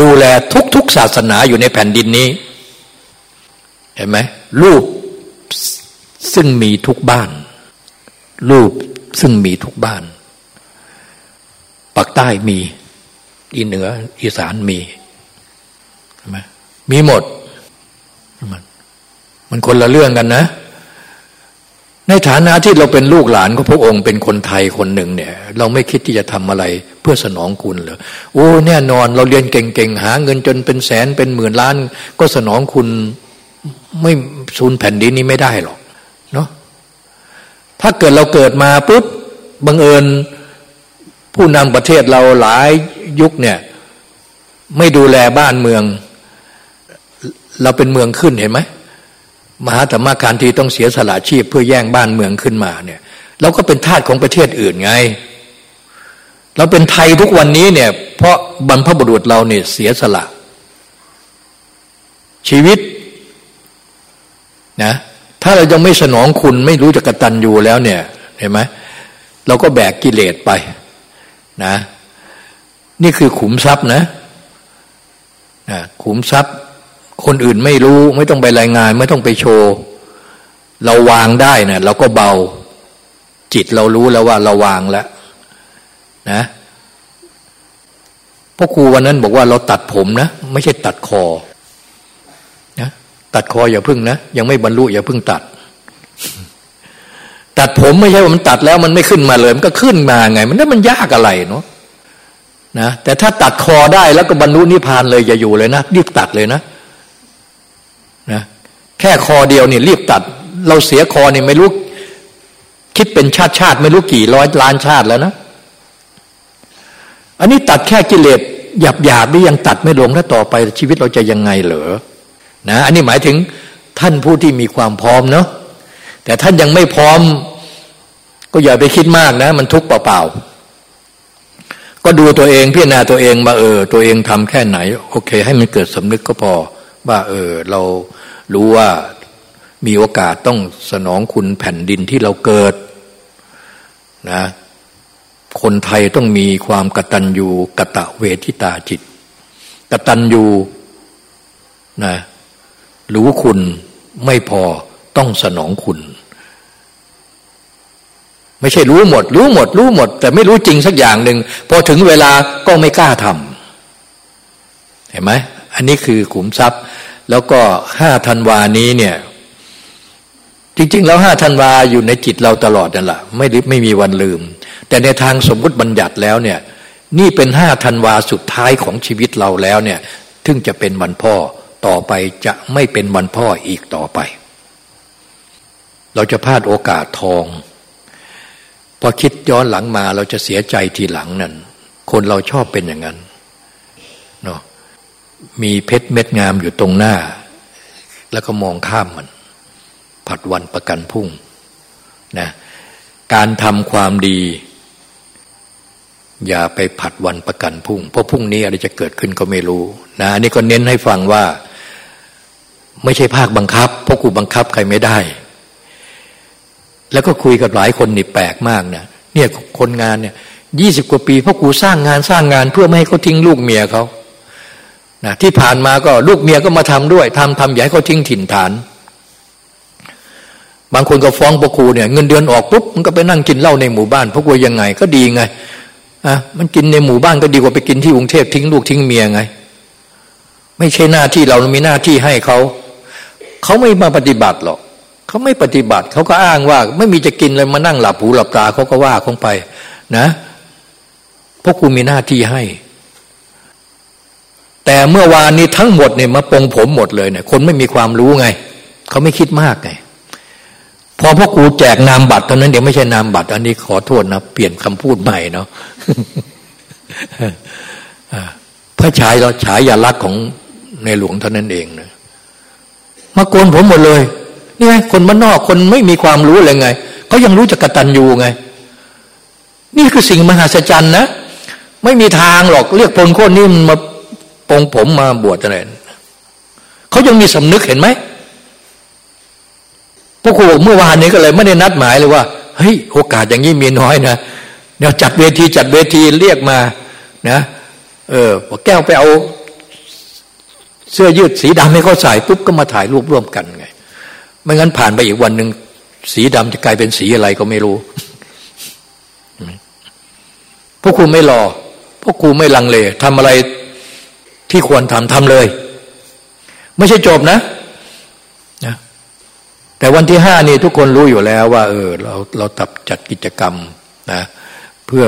ดูแลทุกๆศาสนาอยู่ในแผ่นดินนี้ เห็นไหมรูปซึ่งมีทุกบ้าน รูปซึ่งมีทุกบ้านปักใต้มีอีเหนือ อีสานมีไหมมีหมดมันมันคนละเรื่องกันนะ ในฐานะที่เราเป็นลูกหลานของพระองค์เป็นคนไทยคนหนึ่งเนี่ย เราไม่คิดที่จะทำอะไรเพื่อสนองคุณเลยโอ้แน่นอนเราเรียนเก่งๆหาเงินจนเป็นแสนเป็นหมื่นล้าน ก็สนองคุณไม่ซูนแผ่นดินนี้ไม่ได้หรอกเนาะถ้าเกิดเราเกิดมาปุ๊บบังเอิญผู้นำประเทศเราหลายยุคเนี่ย ไม่ดูแลบ้านเมือง เราเป็นเมืองขึ้นเห็นไหม มหาธรรมการที่ต้องเสียสละชีพเพื่อแย่งบ้านเมืองขึ้นมาเนี่ยเราก็เป็นทาสของประเทศอื่นไง เราเป็นไทยทุกวันนี้เนี่ยเพราะบรรพบุรุษเราเนี่ยเสียสละ ชีวิตนะถ้าเรายังไม่สนองคุณไม่รู้จะกระตันอยู่แล้วเนี่ยเห็นไหมเราก็แบกกิเลสไปนะนี่คือขุมทรัพย์นะนะขุมทรัพย์ คนอื่นไม่รู้ไม่ต้องไปรายงาน ไม่ต้องไปโชว์ เราวางได้นะี่ยเราก็เบา จิตเรารู้แล้วว่าเราวางแล้วนะพ่อครูวันนั้นบอกว่าเราตัดผมนะ ไม่ใช่ตัดคอนะตัดคออย่าพึ่งนะ ยังไม่บรรลุอย่าพึ่งตัด ตัดผมไม่ใช่ว่ามันตัดแล้วมันไม่ขึ้นมาเลย มันก็ขึ้นมาไง มันนั่นมันยากอะไรเนาะนะแต่ถ้าตัดคอได้แล้วก็บรรลุนิพพานเลยอย่าอยู่เลยนะรีบตัดเลยนะ แค่คอเดียวนี่รีบตัด เราเสียคอนี่ไม่รู้คิดเป็นชาติชาติไม่รู้กี่ร้อยล้านชาติแล้วนะ อันนี้ตัดแค่กิเลสหยาบหยาบนี่ยังตัดไม่ลงแล้วต่อไปชีวิตเราจะยังไงเหรอนะ อันนี้หมายถึงท่านผู้ที่มีความพร้อมเนาะแต่ท่านยังไม่พร้อม ก็อย่าไปคิดมากนะ มันทุกข์เปล่าๆก็ดูตัวเองพิจารณาตัวเองมาเออ ตัวเองทำแค่ไหน โอเค ให้มันเกิดสำนึกก็พอ ว่า เออ เรา รู้ว่ามีโอกาสต้องสนองคุณแผ่นดินที่เราเกิดนะคนไทยต้องมีความกตัญญูกะตะเวทิตาจิตกตัญญูนะรู้คุณไม่พอต้องสนองคุณ ไม่ใช่รู้หมด รู้หมด รู้หมด แต่ไม่รู้จริงสักอย่างหนึ่งพอถึงเวลาก็ไม่กล้าทำเห็นไหมอันนี้คือขุมทรัพย์ แล้วก็ห้าธันวานี้เนี่ย จริง ๆ แล้วห้าธันวาอยู่ในจิตเราตลอดนั่นแหละไม่ไม่มีวันลืม แต่ในทางสมมติบัญญัติแล้วเนี่ย นี่เป็นห้าธันวาสุดท้ายของชีวิตเราแล้วเนี่ยถึงจะเป็นวันพ่อต่อไปจะไม่เป็นวันพ่ออีกต่อไป เราจะพลาดโอกาสทอง พอคิดย้อนหลังมาเราจะเสียใจทีหลังนั่นคนเราชอบเป็นอย่างนั้นเนาะ มีเพชรเม็ดงามอยู่ตรงหน้า แล้วก็มองข้ามมัน ผัดวันประกันพุ่งนะการทำความดี อย่าไปผัดวันประกันพุ่ง เพราะพรุ่งนี้อะไรจะเกิดขึ้นก็ไม่รู้นะอันนี้ก็เน้นให้ฟังว่า ไม่ใช่ภาคบังคับเพราะกูบังคับใครไม่ได้ แล้วก็คุยกับหลายคนนี่แปลกมากเนี่ยเนี่ยคนงานเนี่ยยี่สิบกว่าปีเพราะกูสร้างงานสร้างงานเพื่อไม่ให้เขาทิ้งลูกเมียเขา นะที่ผ่านมาก็ลูกเมียก็มาทำด้วยทำทำอย่าให้เขาทิ้งถิ่นฐาน บางคนก็ฟ้องพ่อครูเนี่ยเงินเดือนออกปุ๊บมันก็ไปนั่งกินเหล้าในหมู่บ้านพ่อครูยังไง ก็ดีไงอะมันกินในหมู่บ้านก็ดีกว่าไปกินที่กรุงเทพทิ้งลูกทิ้งเมียไง ไม่ใช่หน้าที่เรามีหน้าที่ให้เขาเขาไม่มาปฏิบัติหรอกเขาไม่ปฏิบัติเขาก็อ้างว่า ไม่มีจะกินเลยมานั่งหลับหูหลับตาเขาก็ว่าคงไป นะพวกคุณมีหน้าที่ให้ แต่เมื่อวานนี้ทั้งหมดเนี่ยมาปองผมหมดเลยเนี่ยคนไม่มีความรู้ไง เขาไม่คิดมากไงพอพ่อครูแจกนามบัตรตอนนั้นเดี๋ยวไม่ใช่นามบัตร อันนี้ขอโทษนะ เปลี่ยนคำพูดใหม่เนาะพระชายเราฉายาลักษณ์ของในหลวงเท่านั้นเองนะมาโกนผมหมดเลยนี่ไงคนมันนอกคนไม่มีความรู้เลยไงเขายังรู้จักกตัญญูไง นี่คือสิ่งมหัศจรรย์นะไม่มีทางหรอกเรียกพลโคนนี่มันมา องผมมาบวชอะไรเขายังมีสำนึกเห็นไหมพวกครูบอกเมื่อวานนี้ก็เลยไม่ได้นัดหมายเลยว่าเฮ้ยโอกาสอย่างนี้มีน้อยนะเดี๋ยวจัดเวทีจัดเวทีเรียกมานะเออพอแก้วไปเอาเสื้อยืดสีดำให้เขาใส่ปุ๊บก็มาถ่ายรูปร่วมกันไง ไม่งั้นผ่านไปอีกวันหนึ่งสีดำจะกลายเป็นสีอะไรก็ไม่รู้ พวกครูไม่รอ พวกครูไม่ลังเลทำอะไร ที่ควรทำทำเลย ไม่ใช่จบนะนะ แต่วันที่ห้านี่ทุกคนรู้อยู่แล้วว่า เออ เราเราตับจัดกิจกรรมนะเพื่อ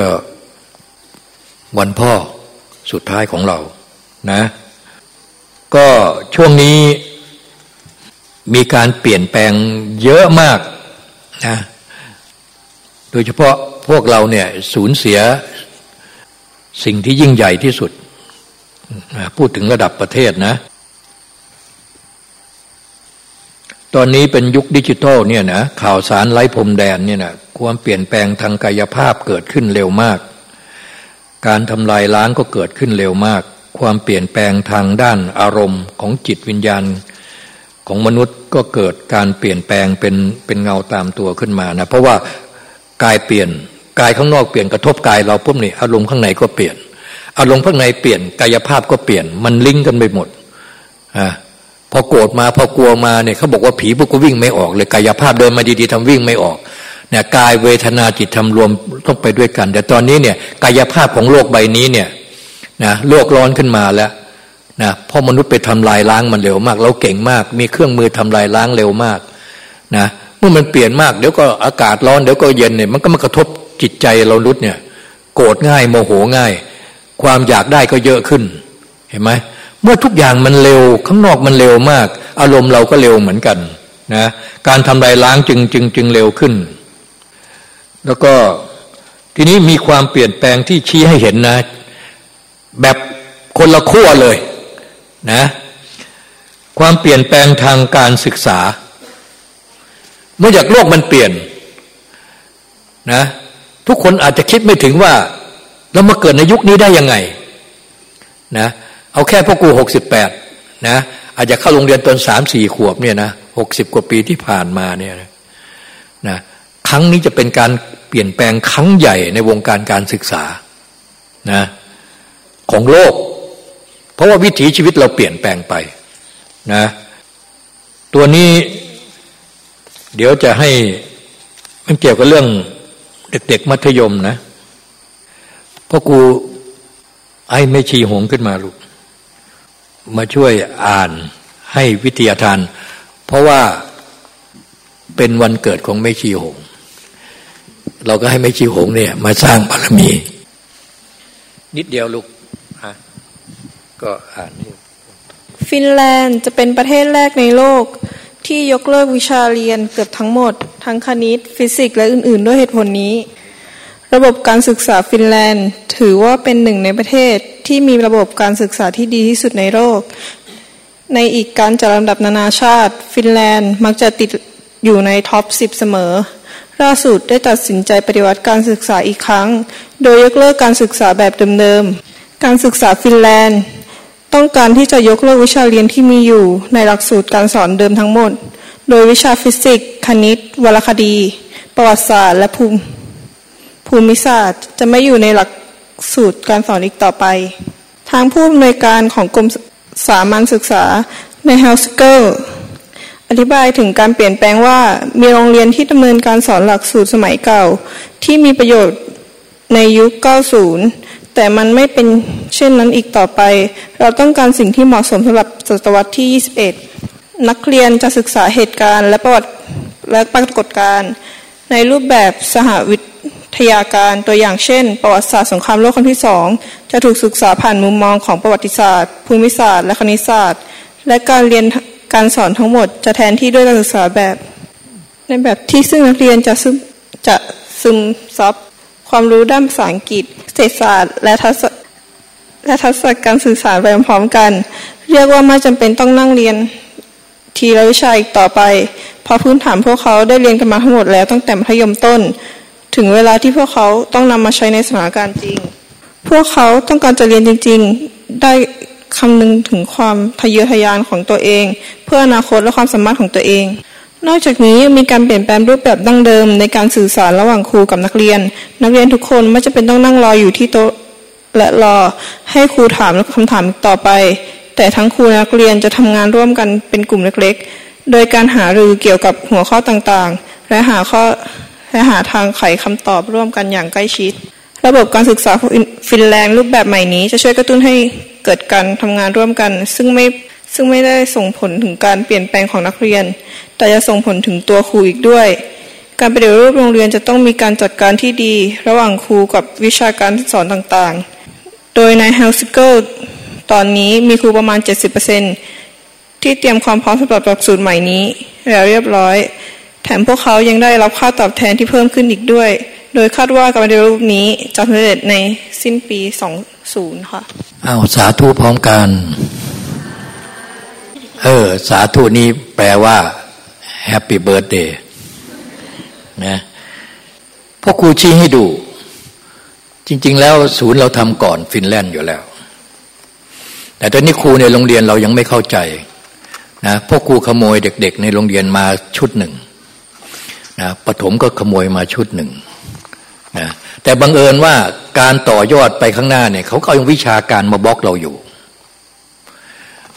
วันพ่อสุดท้ายของเรานะ ก็ช่วงนี้มีการเปลี่ยนแปลงเยอะมากนะโดยเฉพาะพวกเราเนี่ยสูญเสียสิ่งที่ยิ่งใหญ่ที่สุด พูดถึงระดับประเทศนะ ตอนนี้เป็นยุคดิจิทัลเนี่ยนะข่าวสารไร้พรมแดนเนี่ยนะความเปลี่ยนแปลงทางกายภาพเกิดขึ้นเร็วมาก การทำลายล้างก็เกิดขึ้นเร็วมาก ความเปลี่ยนแปลงทางด้านอารมณ์ของจิตวิญญาณของมนุษย์ก็เกิดการเปลี่ยนแปลงเป็นเป็นเงาตามตัวขึ้นมานะเพราะว่ากายเปลี่ยนกายข้างนอกเปลี่ยนกระทบกายเราปุ๊บนี่อารมณ์ข้างในก็เปลี่ยน อารมณ์ข้างในเปลี่ยนกายภาพก็เปลี่ยน มันลิงก์กันไปหมดอ่าพอโกรธมาพอกลัวมาเนี่ยเขาบอกว่าผีพวกก็วิ่งไม่ออกเลยกายภาพเดินมาดีๆทำวิ่งไม่ออกเนี่ยกายเวทนาจิตทำรวมต้องไปด้วยกัน แต่ตอนนี้เนี่ยกายภาพของโลกใบนี้เนี่ยนะโลกร้อนขึ้นมาแล้วนะพราะมนุษย์ไปทำลายล้างมันเร็วมาก เราเก่งมาก มีเครื่องมือทำลายล้างเร็วมากนะเมื่อมันเปลี่ยนมากเดี๋ยวก็อากาศร้อนเดี๋ยวก็เย็นเนี่ยมันก็มากระทบจิตใจเราลุดเนี่ยโกรธง่ายโมโหง่าย ความอยากได้ก็เยอะขึ้น เห็นไหมเมื่อทุกอย่างมันเร็ว ข้างนอกมันเร็วมาก อารมณ์เราก็เร็วเหมือนกันนะการทำลายล้างจึงจึงจึงเร็วขึ้น แล้วก็ทีนี้มีความเปลี่ยนแปลงที่ชี้ให้เห็นนะ แบบคนละขั้วเลยนะความเปลี่ยนแปลงทางการศึกษา เมื่อจากโลกมันเปลี่ยนนะทุกคนอาจจะคิดไม่ถึงว่า เรามาเกิดในยุคนี้ได้ยังไงนะเอาแค่พวกกูหกสิบแปดนะอาจจะเข้าโรงเรียนตอนสามสี่ขวบเนี่ยนะหกสิบกว่าปีที่ผ่านมาเนี่ยนะครั้งนี้จะเป็นการเปลี่ยนแปลงครั้งใหญ่ในวงการการศึกษานะของโลก เพราะว่าวิถีชีวิตเราเปลี่ยนแปลงไปนะตัวนี้เดี๋ยวจะให้มันเกี่ยวกับเรื่องเด็ก ๆ มัธยมนะ พ่อกูไอ้ไม่ชีหงขึ้นมาลูก มาช่วยอ่านให้วิทยาทาน เพราะว่าเป็นวันเกิดของแม่ชีหง เราก็ให้แม่ชีหงเนี่ย มาสร้างบารมี นิดเดียวลูกฮะก็อ่านฟินแลนด์จะเป็นประเทศแรกในโลกที่ยกเลิกวิชาเรียนเกือบทั้งหมด ทั้งคณิต ฟิสิกส์และอื่น ๆ ด้วยเหตุผลนี้ ระบบการศึกษาฟินแลนด์ ถือว่าเป็นหนึ่งในประเทศที่มีระบบการศึกษาที่ดีที่สุดในโลก ในอีกการจัดลำดับนานาชาติ ฟินแลนด์มักจะติดอยู่ใน top สิบเสมอ ล่าสุดได้ตัดสินใจปฏิวัติการศึกษาอีกครั้ง โดยยกเลิกการศึกษาแบบเดิมๆ การศึกษาฟินแลนด์ ต้องการที่จะยกเลิกวิชาเรียนที่มีอยู่ในหลักสูตรการสอนเดิมทั้งหมด โดยวิชาฟิสิกส์ คณิต วรรณคดี ประวัติศาสตร์ และภูมิภูมิศาสตร์ จะไม่อยู่ในหลัก สูตรการสอนอีกต่อไป ทางผู้อำนวยการของกรมสามัญศึกษาในเฮลสเกิลอธิบายถึงการเปลี่ยนแปลงว่ามีโรงเรียนที่ดำเนินการสอนหลักสูตรสมัยเก่า ที่มีประโยชน์ในยุค 90 แต่มันไม่เป็นเช่นนั้นอีกต่อไป เราต้องการสิ่งที่เหมาะสมสำหรับศตวรรษที่ 21 นักเรียนจะศึกษาเหตุการณ์ และประวัติและปรากฏการณ์ในรูปแบบสหวิ ทยาการตัวอย่างเช่น ประวัติศาสตร์สงครามโลกครั้งที่สองจะถูกศึกษาผ่านมุมมองของประวัติศาสตร์ ภูมิศาสตร์ และคณิตศาสตร์ และการเรียนการสอนทั้งหมด จะแทนที่ด้วยการศึกษาแบบ ในแบบที่ซึ่งนักเรียนจะซึมจะซึมซับความรู้ด้านภาษาอังกฤษเศรษฐศาสตร์ และทัศและทักษะการสื่อสารไปพร้อมกัน เรียกว่าไม่จำเป็นต้องนั่งเรียนทีละวิชาอีกต่อไป เพราะพื้นฐานพวกเขาได้เรียนกันมาทั้งหมดแล้วตั้งแต่มัธยมต้น ถึงเวลาที่พวกเขาต้องนำมาใช้ในสถานการณ์จริง พวกเขาต้องการจะเรียนจริง ๆ ได้คำนึงถึงความทะเยอทะยานของตัวเอง เพื่ออนาคตและความสามารถของตัวเอง นอกจากนี้ยังมีการเปลี่ยนแปลงรูปแบบดั้งเดิม ในการสื่อสารระหว่างครูกับนักเรียน นักเรียนทุกคนไม่จะเป็นต้องนั่งรออยู่ที่โต๊ะและรอให้ครูถามคำถามต่อไป แต่ทั้งครูและนักเรียนจะทำงานร่วมกันเป็นกลุ่มเล็กๆ โดยการหารือเกี่ยวกับหัวข้อต่างๆ และหาข้อ และหาทางไขคำตอบร่วมกันอย่างใกล้ชิด ระบบการศึกษาฟินแลนด์รูปแบบใหม่นี้จะช่วยกระตุ้นให้เกิดการทำงานร่วมกัน ซึ่งไม่ซึ่งไม่ได้ส่งผลถึงการเปลี่ยนแปลงของนักเรียน แต่จะส่งผลถึงตัวครูอีกด้วย การปฏิรูปโรงเรียนจะต้องมีการจัดการที่ดี ระหว่างครูกับวิชาการสอนต่างๆ โดยในเฮลซิงกิตอนนี้มีครูประมาณ 70%ที่เตรียมความพร้อมสำหรับหลักสูตรใหม่นี้แล้วเรียบร้อย แถมพวกเขายังได้รับค่าตอบแทนที่เพิ่มขึ้นอีกด้วย โดยคาดว่าการปฏิรูปนี้จะสำเร็จในสิ้นปี 20 ค่ะอ้าวสาธุพร้อมกัน เออ สาธุนี้แปลว่า Happy Birthday นะพ่อครูชี้ให้ดู จริง ๆ แล้วศูนย์เราทำก่อนฟินแลนด์อยู่แล้ว แต่ตอนนี้ครูในโรงเรียนเรายังไม่เข้าใจนะพ่อครูขโมยเด็ก ๆ ในโรงเรียนมาชุดหนึ่ง นะปฐมก็ขโมยมาชุดหนึ่งนะแต่บังเอิญว่าการต่อยอดไปข้างหน้าเนี่ยเขาก็เอาวิชาการมาบล็อกเราอยู่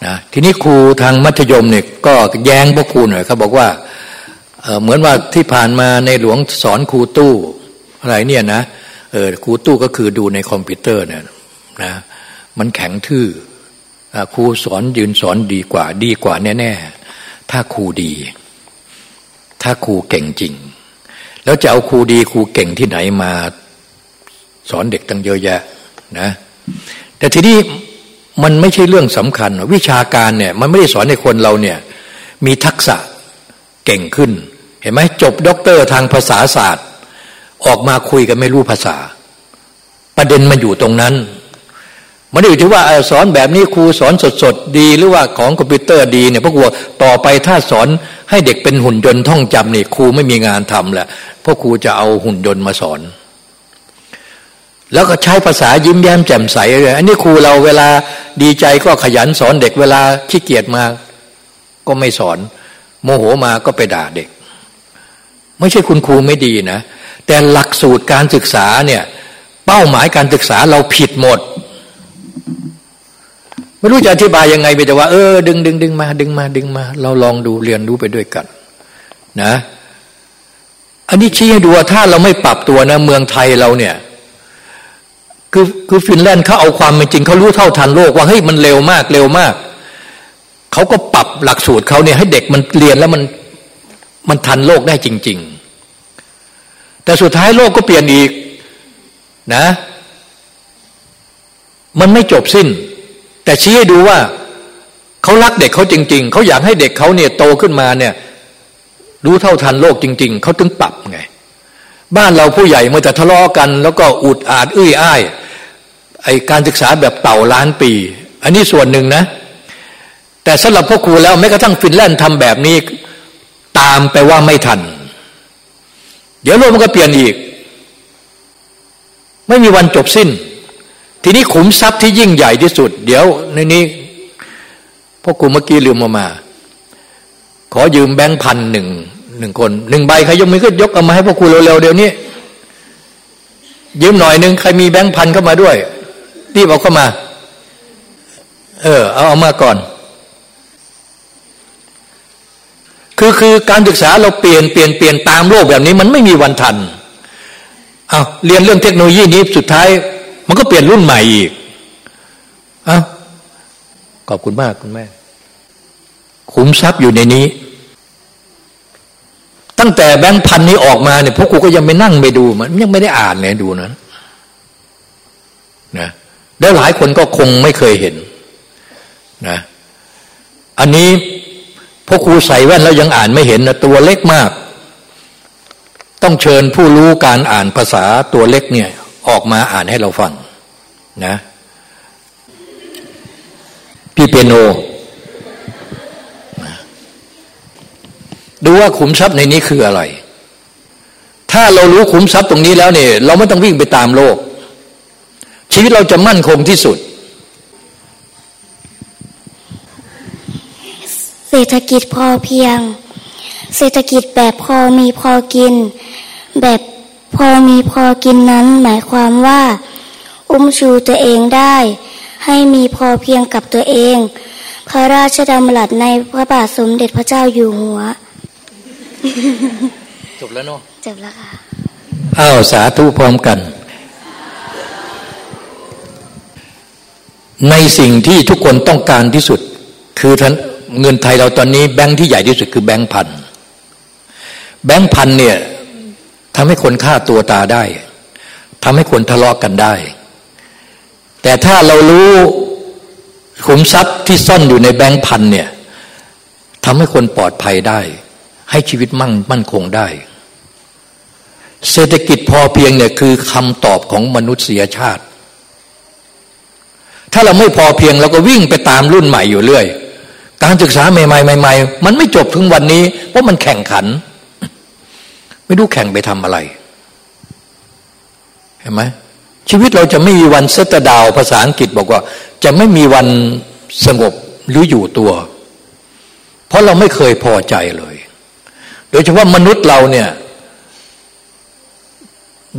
นะทีนี้ครูทางมัธยมเนี่ยก็แย้งพวกครูหน่อยเขาบอกว่าเเหมือนว่าที่ผ่านมาในหลวงสอนครูตู้อะไรเนี่ยนะเออครูตู้ก็คือดูในคอมพิวเตอร์เนี่ยนะมันแข็งทื่อครูสอนยืนสอนดีกว่าดีกว่าแน่ๆถ้าครูดี ถ้าครูเก่งจริง แล้วจะเอาครูดีครูเก่งที่ไหนมาสอนเด็กตั้งเยอะแยะนะ แต่ทีนี้มันไม่ใช่เรื่องสำคัญ วิชาการเนี่ย มันไม่ได้สอนให้คนเราเนี่ย มีทักษะเก่งขึ้น เห็นไหมจบด็อกเตอร์ทางภาษาศาสตร์ ออกมาคุยกันไม่รู้ภาษา ประเด็นมันอยู่ตรงนั้น มันอยู่ที่ว่าสอนแบบนี้ครูสอนสดๆดีหรือว่าของคอมพิวเตอร์ดีเนี่ยพวกครูต่อไปถ้าสอนให้เด็กเป็นหุ่นยนต์ท่องจำนี่ครูไม่มีงานทำแหละพวกครูจะเอาหุ่นยนต์มาสอน แล้วก็ใช้ภาษายิ้มแย้มแจ่มใสเลยอันนี้ครูเราเวลาดีใจก็ขยันสอนเด็กเวลาขี้เกียจมาก็ไม่สอน โมโหมาก็ไปด่าเด็ก ไม่ใช่คุณครูไม่ดีนะ แต่หลักสูตรการศึกษาเนี่ยเป้าหมายการศึกษาเราผิดหมด ไม่รู้จะอธิบายยังไงไปแต่ว่าเออดึงดึงดึงมา ดึงมาดึงมา เราลองดูเรียนรู้ไปด้วยกัน นะ อันนี้ชี้ให้ดูว่าถ้าเราไม่ปรับตัวนะ เมืองไทยเราเนี่ย คือคือฟินแลนด์เขาเอาความเป็นจริงเขารู้เท่าทันโลกว่าเฮ้ยมันเร็วมากเร็วมากเขาก็ปรับหลักสูตรเขาเนี่ยให้เด็กมันเรียนแล้วมันมันทันโลกได้จริง ๆ แต่สุดท้ายโลกก็เปลี่ยนอีกนะ มันไม่จบสิ้น แต่ชี้ให้ดูว่าเขารักเด็กเขาจริง ๆ เขาอยากให้เด็กเขาเนี่ยโตขึ้นมาเนี่ย รู้เท่าทันโลกจริง ๆเขาถึงปรับไง บ้านเราผู้ใหญ่เมื่อจะทะเลาะกัน แล้วก็อุดอาดอื้ออ้ายไอการศึกษาแบบเต่าล้านปี อันนี้ส่วนหนึ่งนะ แต่สำหรับพ่อครูแล้วแม้กระทั่งฟินแลนด์ทำแบบนี้ ตามไปว่าไม่ทัน เดี๋ยวโลกมันก็เปลี่ยนอีก ไม่มีวันจบสิ้น ทีนี้ขุมทรัพย์ที่ยิ่งใหญ่ที่สุด เดี๋ยวในนี้พ่อครูเมื่อกี้ลืมมามา ขอยืมแบงค์พันหนึ่งหนึ่งคนหนึ่งใบใครยกมือขึ้นยกเอามาให้พ่อครูเร็วๆเดี๋ยวนี้ยืมหน่อยหนึ่งใครมีแบงค์พันเข้ามาด้วยรีบเอาเข้ามา เออ เอาเอามาก่อน คือคือการศึกษาเราเปลี่ยนเปลี่ยนเปลี่ยนตามโลกแบบนี้ มันไม่มีวันทันเอาเรียนเรื่องเทคโนโลยีนี้สุดท้าย มันก็เปลี่ยนรุ่นใหม่อีกเอาขอบคุณมากคุณแม่ขุมทรัพย์อยู่ในนี้ ตั้งแต่แบงค์พันนี้ออกมาเนี่ยพวกกูก็ยังไม่นั่งไปดูมันยังไม่ได้อ่านเลยดูนะนะแล้วหลายคนก็คงไม่เคยเห็นนะอันนี้พวกครูใส่แว่นแล้วยังอ่านไม่เห็นนะตัวเล็กมาก ต้องเชิญผู้รู้การอ่านภาษาตัวเล็กเนี่ย ออกมาอ่านให้เราฟังนะ พี่เปียโน ดูว่าขุมทรัพย์ในนี้คืออะไร ถ้าเรารู้ขุมทรัพย์ตรงนี้แล้วเนี่ยเราไม่ต้องวิ่งไปตามโลก ชีวิตเราจะมั่นคงที่สุด เศรษฐกิจพอเพียง เศรษฐกิจแบบพอมีพอกิน แบบ พอมีพอกินนั้นหมายความว่า อุ้มชูตัวเองได้ ให้มีพอเพียงกับตัวเอง พระราชดำรัสในพระบาทสมเด็จพระเจ้าอยู่หัว จบแล้วเนาะจบแล้วค่ะอ้าวสาธุพร้อมกัน ในสิ่งที่ทุกคนต้องการที่สุด คือท่านเงินไทยเราตอนนี้แบงค์ที่ใหญ่ที่สุดคือแบงค์พันแบงค์พันเนี่ย ทำให้คนฆ่าตัวตาได้ทำให้คนทะเลาะกกันได้ แต่ถ้าเรารู้ขุมทรัพย์ที่ซ่อนอยู่ในแบงค์พันเนี่ยทำให้คนปลอดภัยได้ ให้ชีวิตมั่งมั่นคงได้ เศรษฐกิจพอเพียงเนี่ยคือคำตอบของมนุษยชาติ ถ้าเราไม่พอเพียงเราก็วิ่งไปตามรุ่นใหม่อยู่เรื่อย การศึกษาใหม่ๆใหม่ๆมันไม่จบถึงวันนี้ เพราะมันแข่งขัน ไม่รู้แข่งไปทำอะไร เห็นไหมชีวิตเราจะไม่มีวันเซตดาวภาษาอังกฤษบอกว่า จะไม่มีวันสงบหรืออยู่ตัว เพราะเราไม่เคยพอใจเลย โดยเฉพาะมนุษย์เราเนี่ย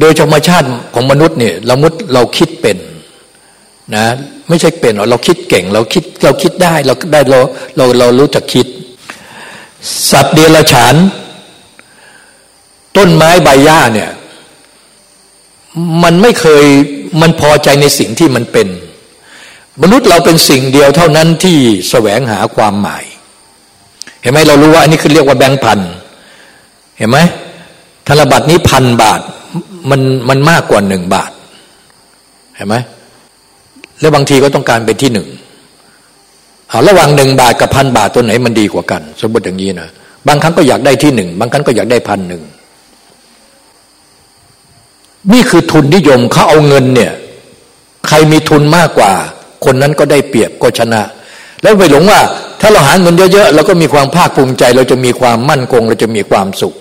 โดยธรรมชาติของมนุษย์เนี่ยเรามุดเราคิดเป็นนะไม่ใช่เป็นหรอเราคิดเก่ง เราคิดเราคิดได้เราได้เราเราเรารู้จักคิด สัตว์เดรัจฉาน ต้นไม้ใบหญ้าเนี่ย มันไม่เคยมันพอใจในสิ่งที่มันเป็น มนุษย์เราเป็นสิ่งเดียวเท่านั้นที่แสวงหาความหมาย เห็นไหมเรารู้ว่าอันนี้คือเรียกว่าแบงค์พันเห็นไหมธนบัตรนี้พันบาทมันมันมากกว่าหนึ่งบาท เห็นไหมแล้วบางทีก็ต้องการเป็นที่หนึ่งเอาระหว่างหนึ่งบาทกับพันบาทตัวไหนมันดีกว่ากัน สมมติอย่างนี้นะบางครั้งก็อยากได้ที่หนึ่งบางครั้งก็อยากได้พันหนึ่ง นี่คือทุนนิยมเขาเอาเงินเนี่ย ใครมีทุนมากกว่า คนนั้นก็ได้เปรียบก็ชนะ แล้วไปหลงว่า ถ้าเราหาเงินเยอะๆเราก็มีความภาคภูมิใจ เราจะมีความมั่นคง เราจะมีความสุข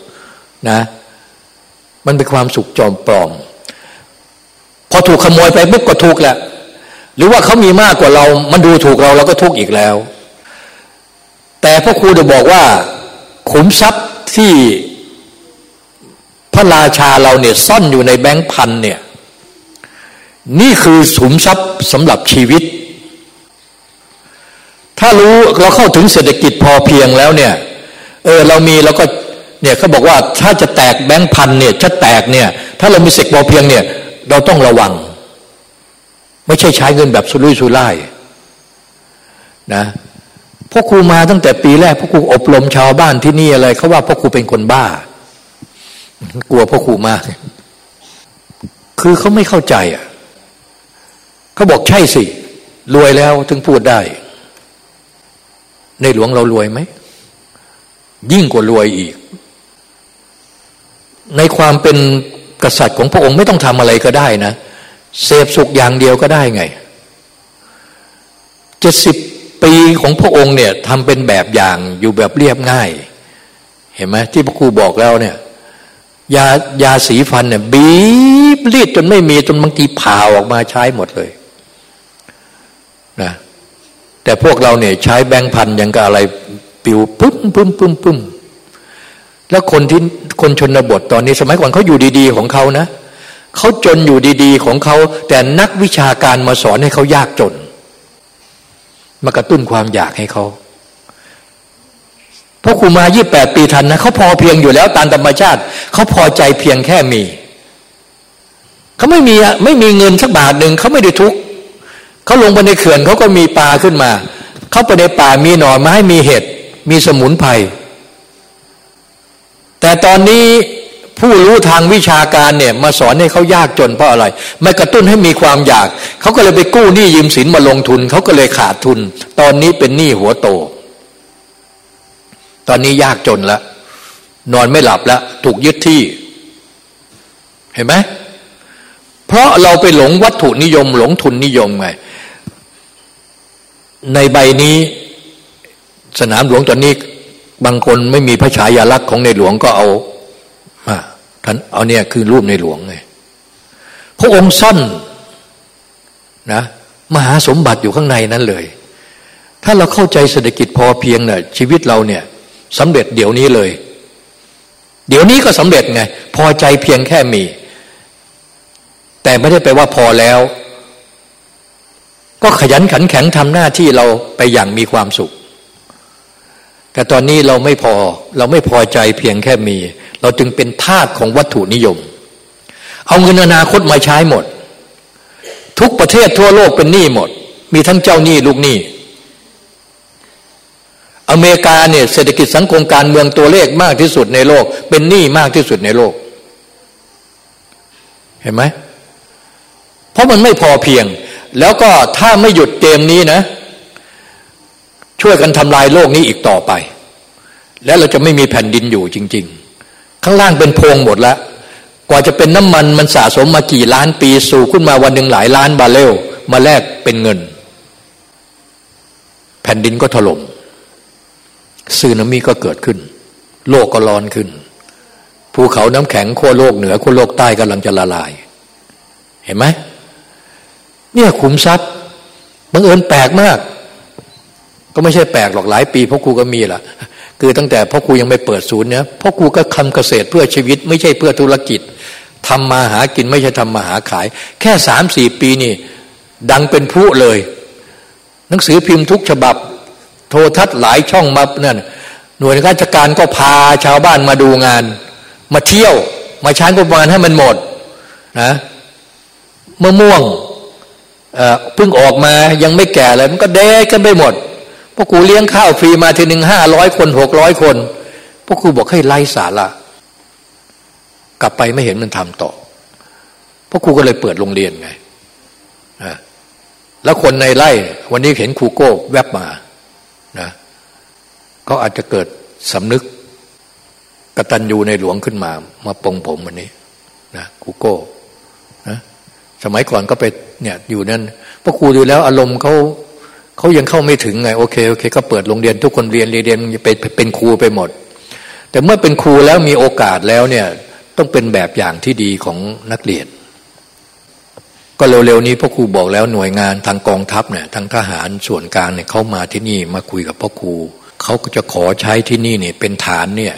นะ มันเป็นความสุขจอมปลอม พอถูกขโมยไปปุ๊บก็ทุกข์แหละหรือว่าเขามีมากกว่าเรา มันดูถูกเราเราก็ทุกข์อีกแล้ว แต่พ่อครูจะบอกว่า ขุมทรัพย์ที่ ระราชาเราเนี่ยซ่อนอยู่ในแบงค์พันเนี่ยนี่คือขุมทรัพย์สำหรับชีวิต ถ้ารู้เราเข้าถึงเศรษฐกิจพอเพียงแล้วเนี่ยเออเรามีเราก็เนี่ยเขาบอกว่าถ้าจะแตกแบงค์พันเนี่ยถ้าแตกเนี่ยถ้าเรามีเสกพอเพียงเนี่ยเราต้องระวัง ไม่ใช่ใช้เงินแบบสุรุ่ยสุร่ายนะพ่อครูมาตั้งแต่ปีแรกพ่อครูอบรมชาวบ้านที่นี่อะไรเขาว่าพ่อครูเป็นคนบ้า กลัวพ่อครูมาก คือเขาไม่เข้าใจอะเขาบอกใช่สิ รวยแล้วถึงพูดได้ ในหลวงเรารวยไหม ยิ่งกว่ารวยอีก ในความเป็นกษัตริย์ของพระองค์ไม่ต้องทำอะไรก็ได้นะ เสพสุขอย่างเดียวก็ได้ไงเจ็ดสิบปีของพระองค์เนี่ยทำเป็นแบบอย่างอยู่แบบเรียบง่าย เห็นไหมที่พระครูบอกแล้วเนี่ย ยายาสีฟันเนี่ยบีบรีดจนไม่มีจนบางทีผ่าออกมาใช้หมดเลยนะแต่พวกเราเนี่ยใช้แบงค์พันยังกับอะไร ปิวปุ้มปุ้มปุ้มปุ้มแล้วคนที่คนชนบทตอนนี้สมัยก่อนเขาอยู่ดี ๆ ของเขานะเขาจนอยู่ดี ๆ ของเขา แต่นักวิชาการมาสอนให้เขายากจน มากระตุ้นความอยากให้เขา พราะครูมายี่แปดปีทันนะเขาพอเพียงอยู่แล้วตามธรรมชาติเขาพอใจเพียงแค่มีเขาไม่มีไม่มีเงินสักบาทหนึ่งเขาไม่ได้ทุกข์เขาลงไปในเขื่อนเขาก็มีปลาขึ้นมา เขาไปในป่ามีหน่อไม้มีเห็ดมีสมุนไพรแต่ตอนนี้ผู้รู้ทางวิชาการเนี่ยมาสอนให้เขายากจนเพราะอะไรไม่กระตุ้นให้มีความอยาก เขาก็เลยไปกู้หนี้ยืมสินมาลงทุน เขาก็เลยขาดทุน ตอนนี้เป็นหนี้หัวโต ตอนนี้ยากจนแล้ว นอนไม่หลับแล้ว ถูกยึดที่ เห็นไหมเพราะเราไปหลงวัตถุนิยม หลงทุนนิยมไง ในใบนี้สนามหลวงตอนนี้ บางคนไม่มีพระฉายาลักษณ์ของในหลวงก็เอามาท่านเอาเนี่ยคือรูปในหลวงไงพระองค์ซ่อนนะมหาสมบัติอยู่ข้างในนั้นเลย ถ้าเราเข้าใจเศรษฐกิจพอเพียงเนี่ยชีวิตเราเนี่ย สำเร็จเดี๋ยวนี้เลย เดี๋ยวนี้ก็สำเร็จไง พอใจเพียงแค่มี แต่ไม่ได้ไปว่าพอแล้ว ก็ขยันขันแข็งทำหน้าที่เราไปอย่างมีความสุข แต่ตอนนี้เราไม่พอเราไม่พอใจเพียงแค่มี เราจึงเป็นทาสของวัตถุนิยม เอาเงินอนาคตมาใช้หมด ทุกประเทศทั่วโลกเป็นหนี้หมด มีทั้งเจ้าหนี้ลูกหนี้ อเมริกาเนี่ยเศรษฐกิจสังคมการเมืองตัวเลขมากที่สุดในโลก เป็นหนี้มากที่สุดในโลก เห็นไหมเพราะมันไม่พอเพียง แล้วก็ถ้าไม่หยุดเกมนี้นะ ช่วยกันทำลายโลกนี้อีกต่อไป แล้วเราจะไม่มีแผ่นดินอยู่จริง ๆ ข้างล่างเป็นโพรงหมดแล้วกว่าจะเป็นน้ำมันมันสะสมมากี่ล้านปีสู่ขึ้นมาวันหนึ่งหลายล้านบาเรลมาแลกเป็นเงิน แผ่นดินก็ถล่ม ซึนามิก็เกิดขึ้น โลกก็ร้อนขึ้น ภูเขาน้ำแข็งขั้วโลกเหนือขั้วโลกใต้กำลังจะละลาย เห็นไหมเนี่ยขุมทรัพย์บังเอิญแปลกมาก ก็ไม่ใช่แปลกหรอกหลายปีพ่อครูก็มีละคือตั้งแต่พ่อครูยังไม่เปิดศูนย์เนี่ยพ่อครูก็ทำเกษตรเพื่อชีวิต ไม่ใช่เพื่อธุรกิจทำมาหากินไม่ใช่ทำมาหาขาย แค่สามสี่ปีนี่ ดังเป็นผู้เลย หนังสือพิมพ์ทุกฉบับ โทรทัศน์หลายช่องมาเนี่ยหน่วยราชการก็พาชาวบ้านมาดูงาน มาเที่ยว มาใช้งบประมาณให้มันหมดนะมะม่วงเพิ่งออกมายังไม่แก่เลยมันก็เดกันไปหมดพวกกูเลี้ยงข้าวฟรีมาทีหนึ่งห้าร้อยคนหกร้อยคน พวกครูบอกให้ไล่สาระกลับไปไม่เห็นมันทำต่อพวกครูก็เลยเปิดโรงเรียนไงแล้วคนในไร่วันนี้เห็นครูโก้แวบมา นะก็อาจจะเกิดสำนึกกตัญญูในหลวงขึ้นมา มาปองผมวันนี้นะครูโก้นะสมัยก่อนก็ไปเนี่ยอยู่นั่นพราะครูดูแล้วอารมณ์เขาเขายังเข้าไม่ถึงไงโอเคโอเค ก็เปิดโรงเรียนทุกคนเรียนเรียนไปเป็นครูไปหมด แต่เมื่อเป็นครูแล้วมีโอกาสแล้วเนี่ยต้องเป็นแบบอย่างที่ดีของนักเรียน ก็เร็วๆนี้พ่อครูบอกแล้วหน่วยงานทางกองทัพเนี่ยทางทหารส่วนกลางเนี่ยเขามาที่นี่มาคุยกับพ่อครูเขาก็จะขอใช้ที่นี่เนี่ยเป็นฐานเนี่ย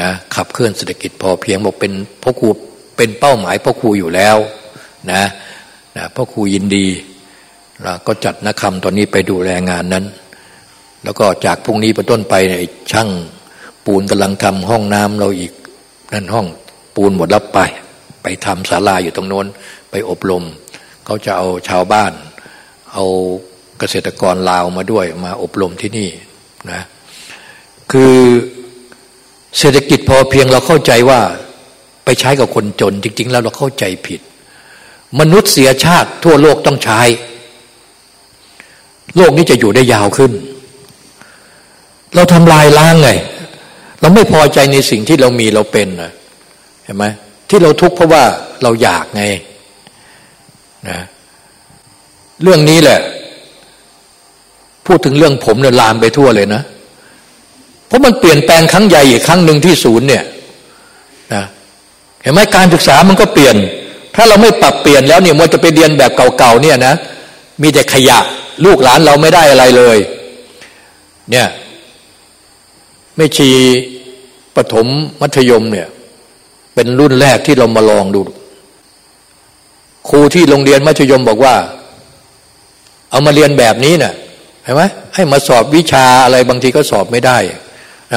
นะขับเคลื่อนเศรษฐกิจพอเพียงบอกเป็นพ่อครูเป็นเป้าหมายพ่อครูอยู่แล้วนะนะพ่อครูยินดีเราก็จัดนักคำตอนนี้ไปดูแลงานนั้น แล้วก็จากพรุ่งนี้เป็นต้นไปเนี่ยช่างปูนกำลังทำห้องน้ำเราอีกนั่นห้องปูนหมดแล้วไป ไปทำศาลาอยู่ตรงโน้น ไปอบรม เขาจะเอาชาวบ้าน เอาเกษตรกรลาวมาด้วยมาอบรมที่นี่นะคือเศรษฐกิจพอเพียงเราเข้าใจว่าไปใช้กับคนจนจริง ๆ แล้วเราเข้าใจผิด มนุษย์เสียชาติทั่วโลกต้องใช้ โลกนี้จะอยู่ได้ยาวขึ้น เราทำลายล้างไง เราไม่พอใจในสิ่งที่เรามีเราเป็นนะเห็นไหมที่เราทุกข์เพราะว่าเราอยากไง นะเรื่องนี้แหละ พูดถึงเรื่องผมเนี่ยลามไปทั่วเลยนะเพราะมันเปลี่ยนแปลงครั้งใหญ่อีกครั้งหนึ่งที่ศูนย์เนี่ยนะเห็นไหมการศึกษามันก็เปลี่ยน ถ้าเราไม่ปรับเปลี่ยนแล้วเนี่ยมันจะไปเรียนแบบเก่าๆเนี่ยนะมีแต่ขยะลูกหลานเราไม่ได้อะไรเลย เนี่ยไม่ชีปฐมมัธยมเนี่ย เป็นรุ่นแรกที่เรามาลองดู ครูที่โรงเรียนมัธยมบอกว่า เอามาเรียนแบบนี้นะ่ยห็นไหมให้มาสอบวิชาอะไรบางทีก็สอบไม่ได้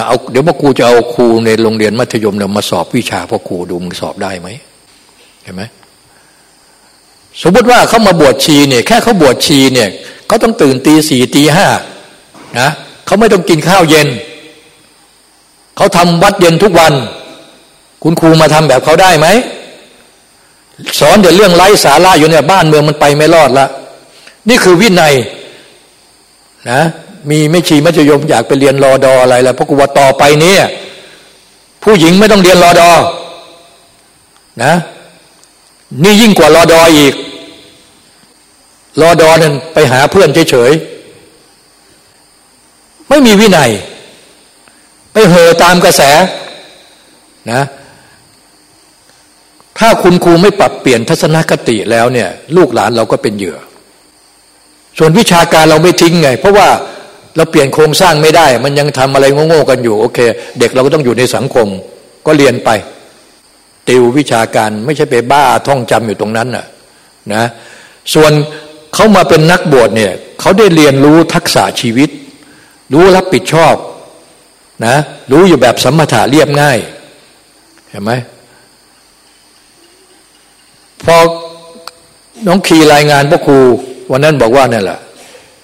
เอาเดี๋ยวพ่อครูจะเอาครูในโรงเรียนมัธยมเนี่ยมาสอบวิชาพ่อครูดูมึงสอบได้ไหมเห็นไหมสมมติว่าเขามาบวชชีเนี่ยแค่เขาบวชชีเนี่ยเขาต้องตื่นตีสี่ตีห้านะเขาไม่ต้องกินข้าวเย็น เขาทำวัดเย็นทุกวัน คุณครูมาทำแบบเขาได้ไหม สอนแต่เรื่องไร้สาระอยู่เนี่ยบ้านเมืองมันไปไม่รอดละนี่คือวินัยนะมีไม่ชีมัธยมอยากไปเรียนรอดออะไรแล้วเพราะกูว่าต่อไปนี้ผู้หญิงไม่ต้องเรียนรอดอนะนี่ยิ่งกว่ารอดออีกรอดอนั่นไปหาเพื่อนเฉยๆไม่มีวินัย ไปเหอตามกระแสนะ ถ้าคุณครูไม่ปรับเปลี่ยนทัศนคติแล้วเนี่ย ลูกหลานเราก็เป็นเหยื่อ ส่วนวิชาการเราไม่ทิ้งไง เพราะว่าเราเปลี่ยนโครงสร้างไม่ได้ มันยังทำอะไรโง่ๆกันอยู่โอเค เด็กเราก็ต้องอยู่ในสังคม ก็เรียนไป ติววิชาการไม่ใช่ไปบ้าท่องจำอยู่ตรงนั้นน่ะนะส่วนเขามาเป็นนักบวชเนี่ยเขาได้เรียนรู้ทักษะชีวิต รู้รับผิดชอบนะรู้อยู่แบบสมถะเรียบง่ายเห็นไหม พอน้องขีรายงานพ่อครู วันนั้นบอกว่าเนี่ยแหละ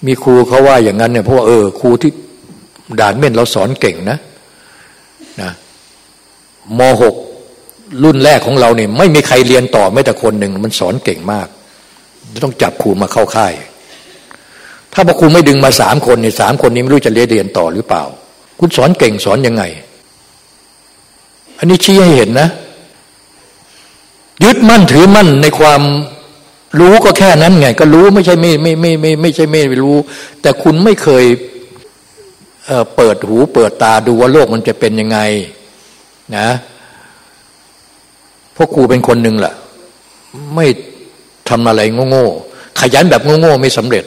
มีครูเขาว่าอย่างนั้นเนี่ยเพราะว่าเออครูที่ด่านเม่นเราสอนเก่งนะนะมหกรุ่นแรกของเราเนี่ยไม่มีใครเรียนต่อไม่แต่คนหนึ่งมันสอนเก่งมาก ต้องจับครูมาเข้าค่าย ถ้าพอครูไม่ดึงมาสามคนเนี่ยสามคนนี้ไม่รู้จะเรียนเรียนต่อหรือเปล่า คุณสอนเก่งสอนยังไง อันนี้ชี้ให้เห็นนะ ยึดมั่นถือมั่นในความรู้ก็แค่นั้นไง ก็รู้ไม่ใช่ไม่ไม่ไม่ไม่ไม่ใช่ไม่รู้ แต่คุณไม่เคยเเปิดหูเปิดตาดูว่าโลกมันจะเป็นยังไง นะพวกครูเป็นคนหนึ่งแหละไม่ทำอะไรโง่ๆขยันแบบโง่ๆไม่สำเร็จ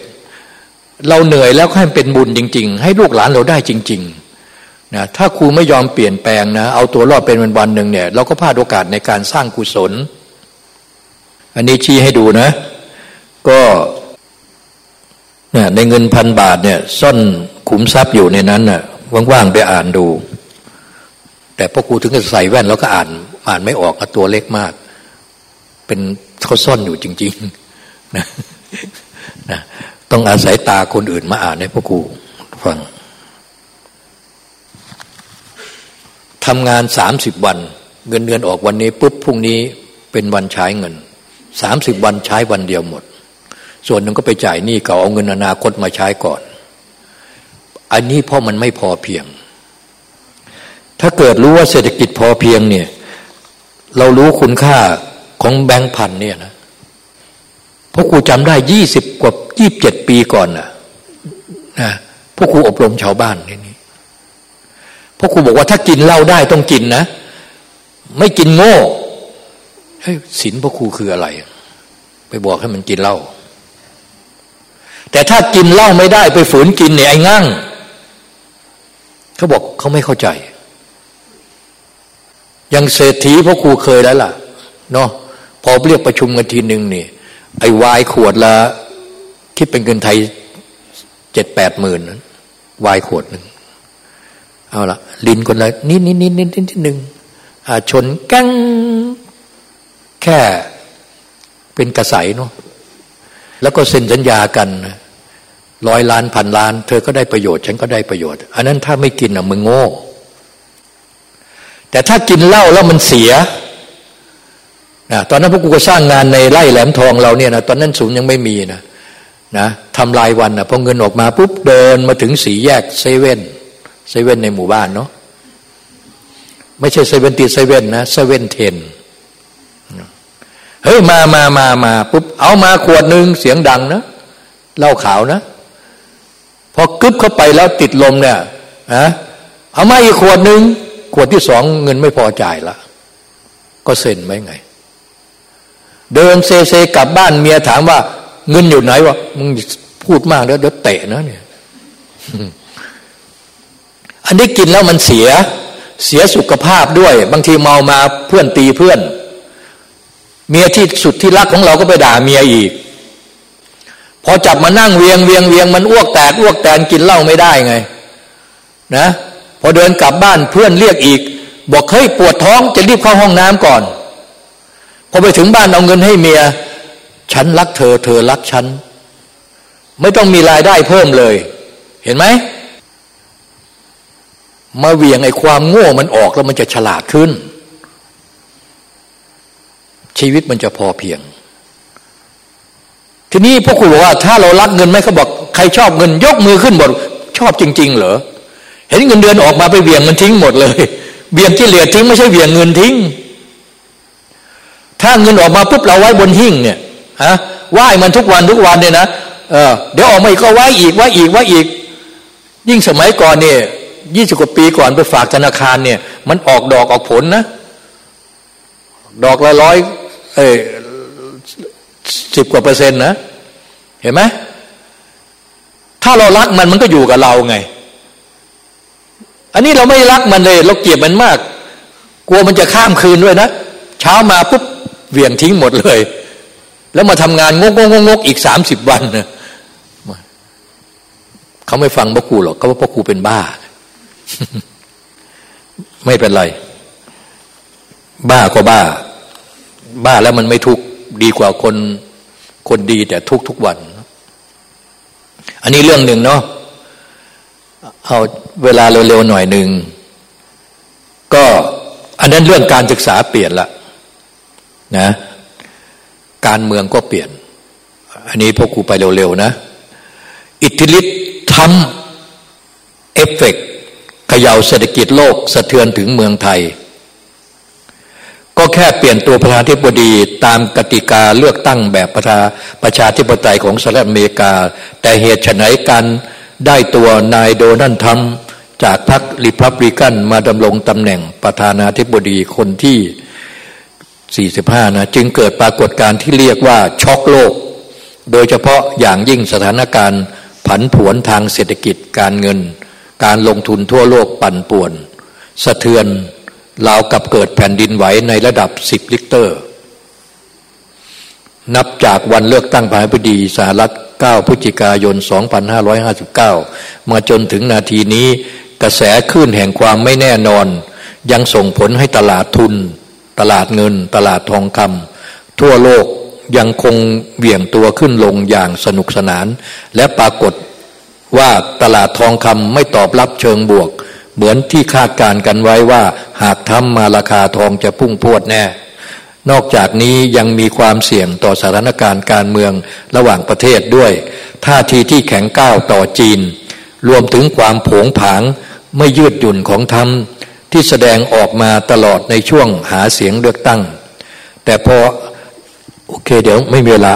เราเหนื่อยแล้วให้เป็นบุญจริง ๆ ให้ลูกหลานเราได้จริง ๆนะถ้าครูไม่ยอมเปลี่ยนแปลงนะ เอาตัวรอดเป็นวันวันหนึ่งเนี่ย เราก็พลาดโอกาสในการสร้างกุศล อันนี้ชี้ให้ดูนะ ก็เนี่ยในเงินพันบาทเนี่ยซ่อนขุมทรัพย์อยู่ในนั้นน่ะว่างๆไปอ่านดู แต่พ่อครูถึงจะใส่แว่นแล้วก็อ่าน อ่านไม่ออกตัวเล็กมาก เป็นเขาซ่อนอยู่จริงๆนะนะต้องอาศัยตาคนอื่นมาอ่านให้พ่อครูฟังทำงานสามสิบวัน เงินเดือนออกวันนี้ปุ๊บพรุ่งนี้เป็นวันใช้เงิน สามสิบวันใช้วันเดียวหมด ส่วนหนึ่งก็ไปจ่ายหนี้เก่าเอาเงินอนาคตมาใช้ก่อน อันนี้เพราะมันไม่พอเพียง ถ้าเกิดรู้ว่าเศรษฐกิจพอเพียงเนี่ย เรารู้คุณค่าของแบงค์พันเนี่ยนะพวกครูจำได้ยี่สิบกว่ายี่บเจ็ดปีก่อนนะนะพวกครูอบรมชาวบ้านนี่นี่พวกครูบอกว่าถ้ากินเหล้าได้ต้องกินนะ ไม่กินโง่ เฮ้ยศีลพระครูคืออะไร ไปบอกให้มันกินเหล้าแต่ถ้ากินเหล้าไม่ได้ไปฝืนกินเนี่ยไอ้งั่งเขาบอกเขาไม่เข้าใจ ยังเศรษฐีพระครูเคยแล้วล่ะเนาะพอเรียกประชุมกันทีหนึ่งนี่ ไอ้วายขวดละคิดเป็นเงินไทยเจ็ดแปดหมื่นวายขวดหนึ่งเอาละลินคนละนิดนิดนิดนิดนิดหนึ่งชนกั้ง แค่เป็นกระใสเนาะแล้วก็เซ็นสัญญากันร้อยล้านพันล้าน เธอก็ได้ประโยชน์ฉันก็ได้ประโยชน์ อันนั้นถ้าไม่กินอะมึงโง่ แต่ถ้ากินเหล้าแล้วมันเสียนะตอนนั้นพวกกูก็สร้างงานในไร่แหลมทองเราเนี่ยนะตอนนั้นศูนย์ยังไม่มีนะนะทำรายวันนะพอเงินออกมาปุ๊บเดินมาถึงสีแยกเซเว่นเซเว่นในหมู่บ้านเนาะไม่ใช่ seventy seven นะ seven ten เฮ้ยมามามามาปุ๊บเอามาขวดหนึ่งเสียงดังนะเหล้าขาวนะ พอกรึ๊บเข้าไปแล้วติดลมเนี่ยฮะเอามาอีกขวดหนึ่งขวดที่สองเงินไม่พอจ่ายละก็เซ็นไว้ไง เดินเซเซกลับบ้านเมียถามว่า เงินอยู่ไหนวะมึงพูดมากแล้วเดี๋ยวเตะนะเนี่ย อันนี้กินแล้วมันเสียเสียสุขภาพด้วย บางทีเมามาเพื่อนตีเพื่อน เมียที่สุดที่รักของเราก็ไปด่าเมียอีก พอจับมานั่งเวียงเวียงเวียงมันอ้วกแตกอ้วกแตนกินเหล้าไม่ได้ไง นะพอเดินกลับบ้านเพื่อนเรียกอีก บอกเฮ้ยปวดท้องจะรีบเข้าห้องน้ำก่อน พอไปถึงบ้านเอาเงินให้เมีย ฉันรักเธอ เธอรักฉัน ไม่ต้องมีรายได้เพิ่มเลย เห็นไหมมาเวียงไอ้ความโง่มันออกแล้วมันจะฉลาดขึ้น ชีวิตมันจะพอเพียง ทีนี้พวกคุณบอกว่าถ้าเรารักเงินไหมเขาบอกใครชอบเงินยกมือขึ้นหมดชอบจริง ๆ เหรอเห็นเงินเดือนออกมาไปเวียงมันทิ้งหมดเลยเวียงที่เหลือทิ้งไม่ใช่เวียงเงินทิ้ง ถ้าเงินออกมาปุ๊บเราไว้บนหิ้งเนี่ยฮะไหว้มันทุกวันทุกวันเนี่ยนะเออเดี๋ยวออกมาอีกก็ไหว้อีกไหว้อีกไหว้อีก ยิ่งสมัยก่อนเนี่ยยี่สิบกว่าปีก่อนไปฝากธนาคารเนี่ย มันออกดอกออกผลนะ ดอกละร้อย เอ้สิบกว่าเปอร์เซ็นต์นะเห็นไหมถ้าเรารักมันมันก็อยู่กับเราไง อันนี้เราไม่รักมันเลย เราเกลียดมันมาก กลัวมันจะข้ามคืนด้วยนะ เช้ามาปุ๊บเวียงทิ้งหมดเลย แล้วมาทำงานงกงกงกอีกสามสิบวันนะเขาไม่ฟังพ่อครูหรอกเขาว่าพ่อครูเป็นบ้า ไม่เป็นไร บ้าก็บ้า บ้าแล้วมันไม่ทุกข์ดีกว่าคนคนดีแต่ทุกทุกวัน อันนี้เรื่องหนึ่งเนาะเอาเวลาเร็วๆหน่อยหนึ่ง ก็อันนั้นเรื่องการศึกษาเปลี่ยนละนะการเมืองก็เปลี่ยน อันนี้พวกครูไปเร็วๆนะ อิทธิฤทธิ์ทำเอฟเฟกขย่าเศรษฐกิจโลก สะเทือนถึงเมืองไทย ก็แค่เปลี่ยนตัวประธานธิบดีตามกติกาเลือกตั้งแบบประชาประชาธิปไตยของสหรัฐอเมริกา แต่เหตุไฉนการได้ตัวนายโดนัลด์ทรัมป์จากพรรคริพับลิกันมาดำรงตำแหน่งประธานาธิบดีคนที่ 45 นะ จึงเกิดปรากฏการณ์ที่เรียกว่าช็อกโลก โดยเฉพาะอย่างยิ่งสถานการณ์ผันผวนทางเศรษฐกิจการเงิน การลงทุนทั่วโลกปั่นป่วน สะเทือน ราวกับเกิดแผ่นดินไหวในระดับ 10 ริกเตอร์ นับจากวันเลือกตั้งประธานาธิบดีสหรัฐ 9 พฤศจิกายน 2559 มาจนถึงนาทีนี้กระแสคลื่นแห่งความไม่แน่นอน ยังส่งผลให้ตลาดทุน ตลาดเงิน ตลาดทองคำทั่วโลกยังคงเหวี่ยงตัวขึ้นลงอย่างสนุกสนาน และปรากฏว่าตลาดทองคำไม่ตอบรับเชิงบวก เหมือนที่คาดการกันไว้ว่า หากทำมาราคาทองจะพุ่งพวดแน่ นอกจากนี้ยังมีความเสี่ยงต่อสถานการณ์การเมืองระหว่างประเทศด้วย ท่าทีที่แข็งก้าวต่อจีน รวมถึงความผงผางไม่ยืดหยุ่นของทำที่แสดงออกมาตลอดในช่วงหาเสียงเลือกตั้ง แต่พอโอเคเดี๋ยวไม่มีเวลา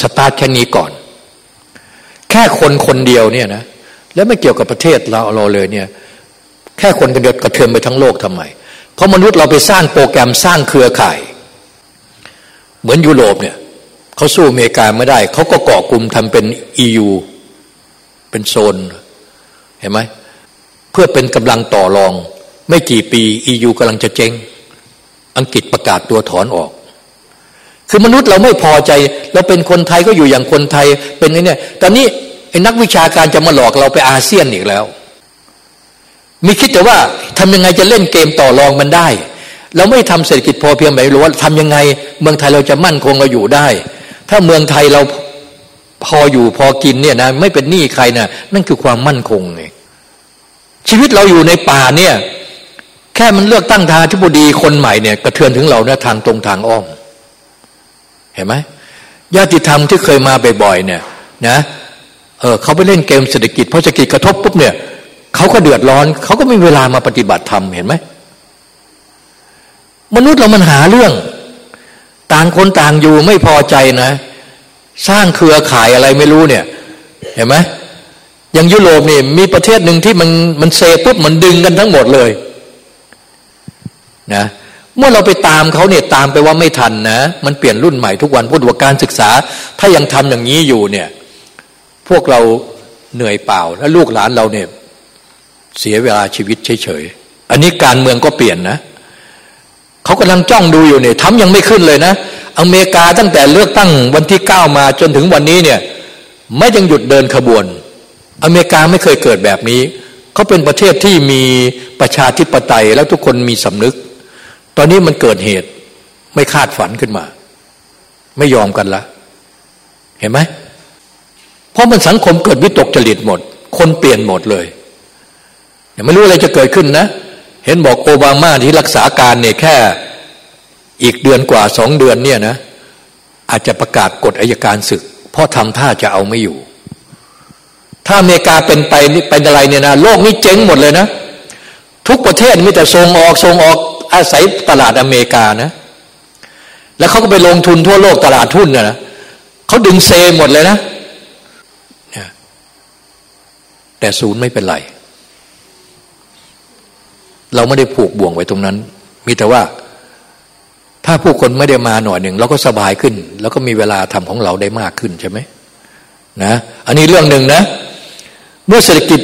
สตาร์ทแค่นี้ก่อน แค่คนคนเดียวเนี่ยนะแล้วไม่เกี่ยวกับประเทศเราเราเลยเนี่ย แค่คนคนเดียวกระเทือนไปทั้งโลกทำไม เพราะมนุษย์เราไปสร้างโปรแกรมสร้างเครือข่าย เหมือนยุโรปเนี่ยเขาสู้อเมริกาไม่ได้ เขาก็เกาะกลุ่มทำเป็นยูเป็นโซน เห็นไหมเพื่อเป็นกำลังต่อรอง ไม่กี่ปียูกำลังจะเจ๊งอังกฤษประกาศตัวถอนออก คือมนุษย์เราไม่พอใจ เราเป็นคนไทยก็อยู่อย่างคนไทยเป็นไงเนี่ยตอนนี้ไอ้นักวิชาการจะมาหลอกเราไปอาเซียนอีกแล้ว มีคิดแต่ว่าทำยังไงจะเล่นเกมต่อรองมันได้ เราไม่ทำเศรษฐกิจพอเพียงไหมรู้ว่าทำยังไง เมืองไทยเราจะมั่นคงเราอยู่ได้ ถ้าเมืองไทยเราพออยู่พอกินเนี่ยนะไม่เป็นหนี้ใครนะนั่นคือความมั่นคงไงชีวิตเราอยู่ในป่าเนี่ย แค่มันเลือกตั้งทาธิบดีคนใหม่เนี่ยกระเทือนถึงเราเนี่ยทางตรงทางอ้อม เห็นไหมญาติธรรมที่เคยมาบ่อยๆเนี่ย นะเออเขาไปเล่นเกมเศรษฐกิจพอเศรษฐกิจกระทบปุ๊บเนี่ย เขาก็เดือดร้อน เขาก็ไม่มีเวลามาปฏิบัติธรรมเห็นไหมมนุษย์เรามันหาเรื่อง ต่างคนต่างอยู่ไม่พอใจนะ สร้างเครือข่ายอะไรไม่รู้เนี่ย เห็นไหมอย่างยุโรปนี่มีประเทศหนึ่งที่มันมันเซปุ๊บมันดึงกันทั้งหมดเลยนะเมื่อเราไปตามเขาเนี่ยตามไปว่าไม่ทันนะ มันเปลี่ยนรุ่นใหม่ทุกวันพูดว่าการศึกษา ถ้ายังทำอย่างนี้อยู่เนี่ย พวกเราเหนื่อยเปล่า แล้วลูกหลานเราเนี่ย เสียเวลาชีวิตเฉยๆ อันนี้การเมืองก็เปลี่ยนนะ เขากำลังจ้องดูอยู่เนี่ยทำยังไม่ขึ้นเลยนะ อเมริกาตั้งแต่เลือกตั้งวันที่เก้ามาจนถึงวันนี้เนี่ยไม่ยังหยุดเดินขบวน อเมริกาไม่เคยเกิดแบบนี้ เขาเป็นประเทศที่มีประชาธิปไตยแล้วทุกคนมีสำนึก ตอนนี้มันเกิดเหตุไม่คาดฝันขึ้นมา ไม่ยอมกันละ เห็นไหมเพราะมันสังคมเกิดวิตกจริตหมด คนเปลี่ยนหมดเลย ไม่รู้อะไรจะเกิดขึ้นนะ เห็นบอกโอบามาที่รักษาการเนี่ยแค่อีกเดือนกว่าสองเดือนเนี่ยนะอาจจะประกาศกฎอายการศึก เพราะทำท่าจะเอาไม่อยู่ ถ้าอเมริกาเป็นไปนี่เป็นอะไรเนี่ยนะโลกนี้เจ๊งหมดเลยนะ ทุกประเทศมีแต่ส่งออกส่งออกอาศัยตลาดอเมริกานะ แล้วเขาก็ไปลงทุนทั่วโลกตลาดทุนนะเขาดึงเซหมดเลยนะ แต่ศูนย์ไม่เป็นไร เราไม่ได้ผูกบ่วงไว้ตรงนั้น มีแต่ว่า ถ้าผู้คนไม่ได้มาหน่อยหนึ่งเราก็สบายขึ้น แล้วก็มีเวลาทำของเราได้มากขึ้นใช่ไหมนะอันนี้เรื่องหนึ่งนะ เมื่อเศรษฐกิจ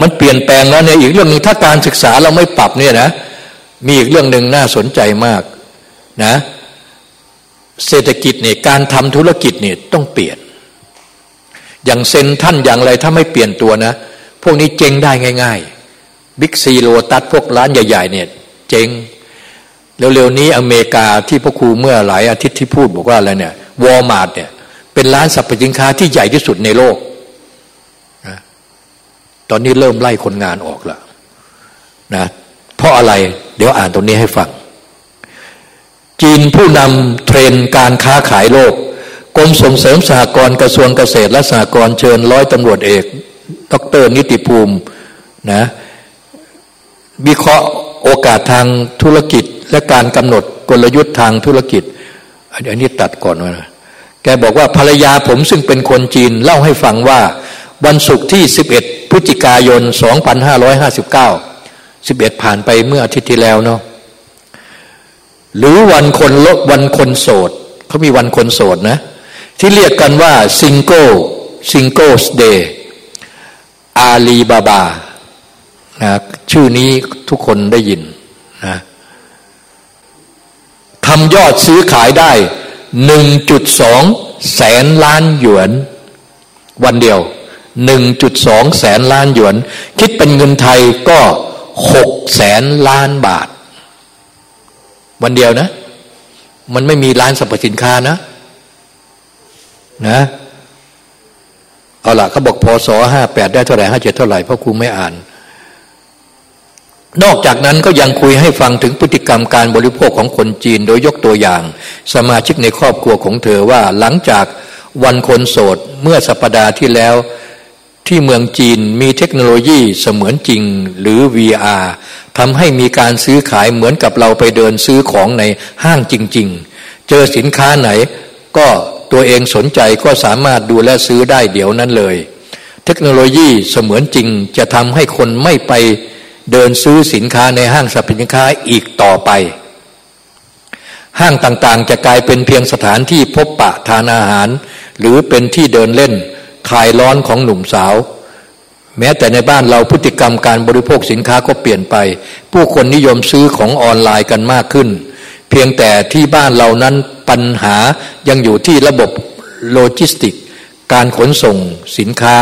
มันเปลี่ยนแปลงแล้วเนี่ยอีกเรื่องหนึ่งถ้าการศึกษาเราไม่ปรับเนี่ยนะมีอีกเรื่องหนึ่งน่าสนใจมากนะเศรษฐกิจเนี่ยการทำธุรกิจเนี่ยต้องเปลี่ยน อย่างเซนท่านอย่างไรถ้าไม่เปลี่ยนตัวนะ พวกนี้เจ๊งได้ง่าย ๆ บิ๊กซีโลตัสพวกร้านใหญ่ ๆ เนี่ย เจ๊งเร็วๆนี้อเมริกาที่พ่อครูเมื่อหลายอาทิตย์ที่พูดบอกว่าอะไรเนี่ยวอลมาร์ทเนี่ย เป็นร้านสรรพสินค้าที่ใหญ่ที่สุดในโลกนะตอนนี้เริ่มไล่คนงานออกแล้วนะเพราะอะไรเดี๋ยวอ่านตรงนี้ให้ฟัง จีนผู้นำเทรนการค้าขายโลกกรมส่งเสริมสหกรณ์กระทรวงเกษตรและสหกรณ์เชิญร้อยตำรวจเอก ดรนิติภูมินะ วิเคราะห์โอกาสทางธุรกิจ และการกำหนดกลยุทธ์ทางธุรกิจ อันนี้ตัดก่อนว่าแกบอกว่าภรรยาผมซึ่งเป็นคนจีน เล่าให้ฟังว่าวันศุกร์ที่ 11 พฤศจิกายน 2559 11 ผ่านไปเมื่ออาทิตย์ที่แล้วเนาะหรือวันคนลวันคนโสดเขามีวันคนโสดนะ ที่เรียกกันว่า single singles day อาลีบาบา นะชื่อนี้ทุกคนได้ยินนะทำยอดซื้อขายได้หนึ่งจุดสองแสนล้านหยวน วันเดียวหนึ่งจุดสองแสนล้านหยวน คิดเป็นเงินไทยก็หกแสนล้านบาท วันเดียวนะ มันไม่มีร้านสรรพสินค้านะนะเอาละเขาบอกพศห้าแปดได้เท่าไหร่ห้าเจ็ดเท่าไหร่เพราะครูไม่อ่าน นอกจากนั้นก็ยังคุยให้ฟังถึงพฤติกรรมการบริโภคของคนจีน โดยยกตัวอย่าง สมาชิกในครอบครัวของเธอว่าหลังจากวันคนโสดเมื่อสัปดาห์ที่แล้วที่เมืองจีนมีเทคโนโลยีเสมือนจริงหรือ VR ทำให้มีการซื้อขายเหมือนกับเราไปเดินซื้อของในห้างจริง ๆ เจอสินค้าไหน ก็ตัวเองสนใจก็สามารถดูและซื้อได้เดี๋ยวนั้นเลย เทคโนโลยีเสมือนจริงจะทำให้คนไม่ไป เดินซื้อสินค้าในห้างสรรพสินค้าอีกต่อไป ห้างต่างๆ จะกลายเป็นเพียงสถานที่พบปะทานอาหาร หรือเป็นที่เดินเล่นคลายร้อนของหนุ่มสาว แม้แต่ในบ้านเราพฤติกรรมการบริโภคสินค้าก็เปลี่ยนไป ผู้คนนิยมซื้อของออนไลน์กันมากขึ้น เพียงแต่ที่บ้านเรานั้นปัญหายังอยู่ที่ระบบโลจิสติกส์ การขนส่งสินค้า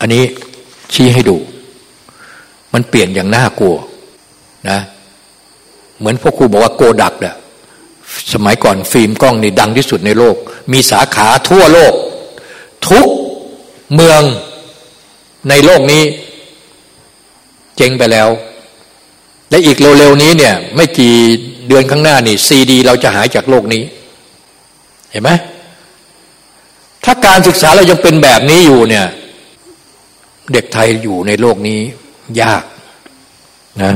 อันนี้ชี้ให้ดู มันเปลี่ยนอย่างน่ากลัวนะเหมือนพวกครูบอกว่าโกดักเนี่ยสมัยก่อนฟิล์มกล้องนี่ดังที่สุดในโลก มีสาขาทั่วโลก ทุกเมืองในโลกนี้ เจ๊งไปแล้ว และอีกเร็วๆนี้เนี่ย ไม่กี่เดือนข้างหน้านี่ซีดี เราจะหายจากโลกนี้ เห็นไหมถ้าการศึกษาเรายังเป็นแบบนี้อยู่เนี่ย เด็กไทยอยู่ในโลกนี้ ยากนะ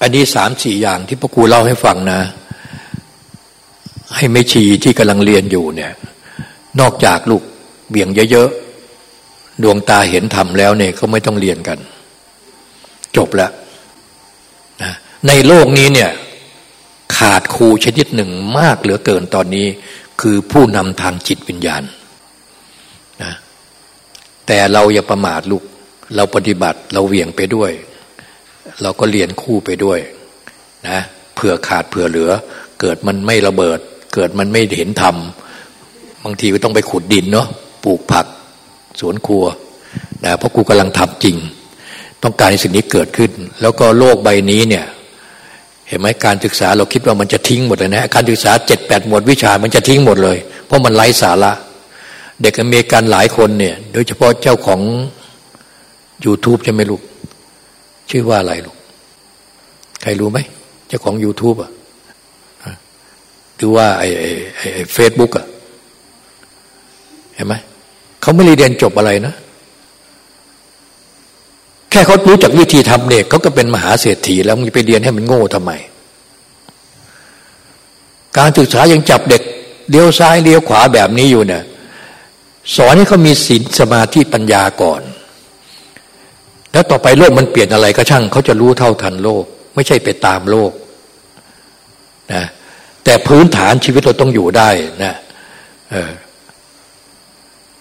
อันนี้สามสี่อย่างที่พ่อครูเล่าให้ฟังนะ ให้ไม่ชีที่กำลังเรียนอยู่เนี่ย นอกจากลูกเบี่ยงเยอะๆ ดวงตาเห็นธรรมแล้วเนี่ยก็ไม่ต้องเรียนกัน จบแล้วนะในโลกนี้เนี่ยขาดครูชนิดหนึ่งมากเหลือเกินตอนนี้ คือผู้นำทางจิตวิญญาณ แต่เราอย่าประมาทลูก เราปฏิบัติเราเหวี่ยงไปด้วย เราก็เรียนคู่ไปด้วยนะเผื่อขาดเผื่อเหลือ เกิดมันไม่ระเบิด เกิดมันไม่เห็นธรรมบางทีก็ต้องไปขุดดินเนาะปลูกผัก สวนครัวนะเพราะกูกำลังทำจริง ต้องการให้สิ่งนี้เกิดขึ้น แล้วก็โลกใบนี้เนี่ย เห็นไหมการศึกษาเราคิดว่ามันจะทิ้งหมดเลยนะการศึกษาเจ็ดแปดหมวดวิชามันจะทิ้งหมดเลย เพราะมันไร้สาระ เด็กอเมริกันหลายคนเนี่ย โดยเฉพาะเจ้าของ YouTube จะไม่รู้ชื่อว่าอะไรลูก ใครรู้ไหม เจ้าของ YouTube อะหรือว่าไอ้ไอ้เฟซบุ๊กอะเห็นไหมเขาไม่ไดเรียนจบอะไรนะ แค่เขารู้จักวิธีทำเด็กเขาก็เป็นมหาเศรษฐีแล้วมึงไปเรียนให้มันโง่ทำไม การศึกษายังจับเด็กเลี้ยวซ้ายเลี้ยวขวาแบบนี้อยู่เนี่ย สอนให้เขามีศีลสมาธิปัญญาก่อน แล้วต่อไปโลกมันเปลี่ยนอะไรก็ช่างเขาจะรู้เท่าทันโลก ไม่ใช่ไปตามโลกนะแต่พื้นฐานชีวิตเราต้องอยู่ได้นะ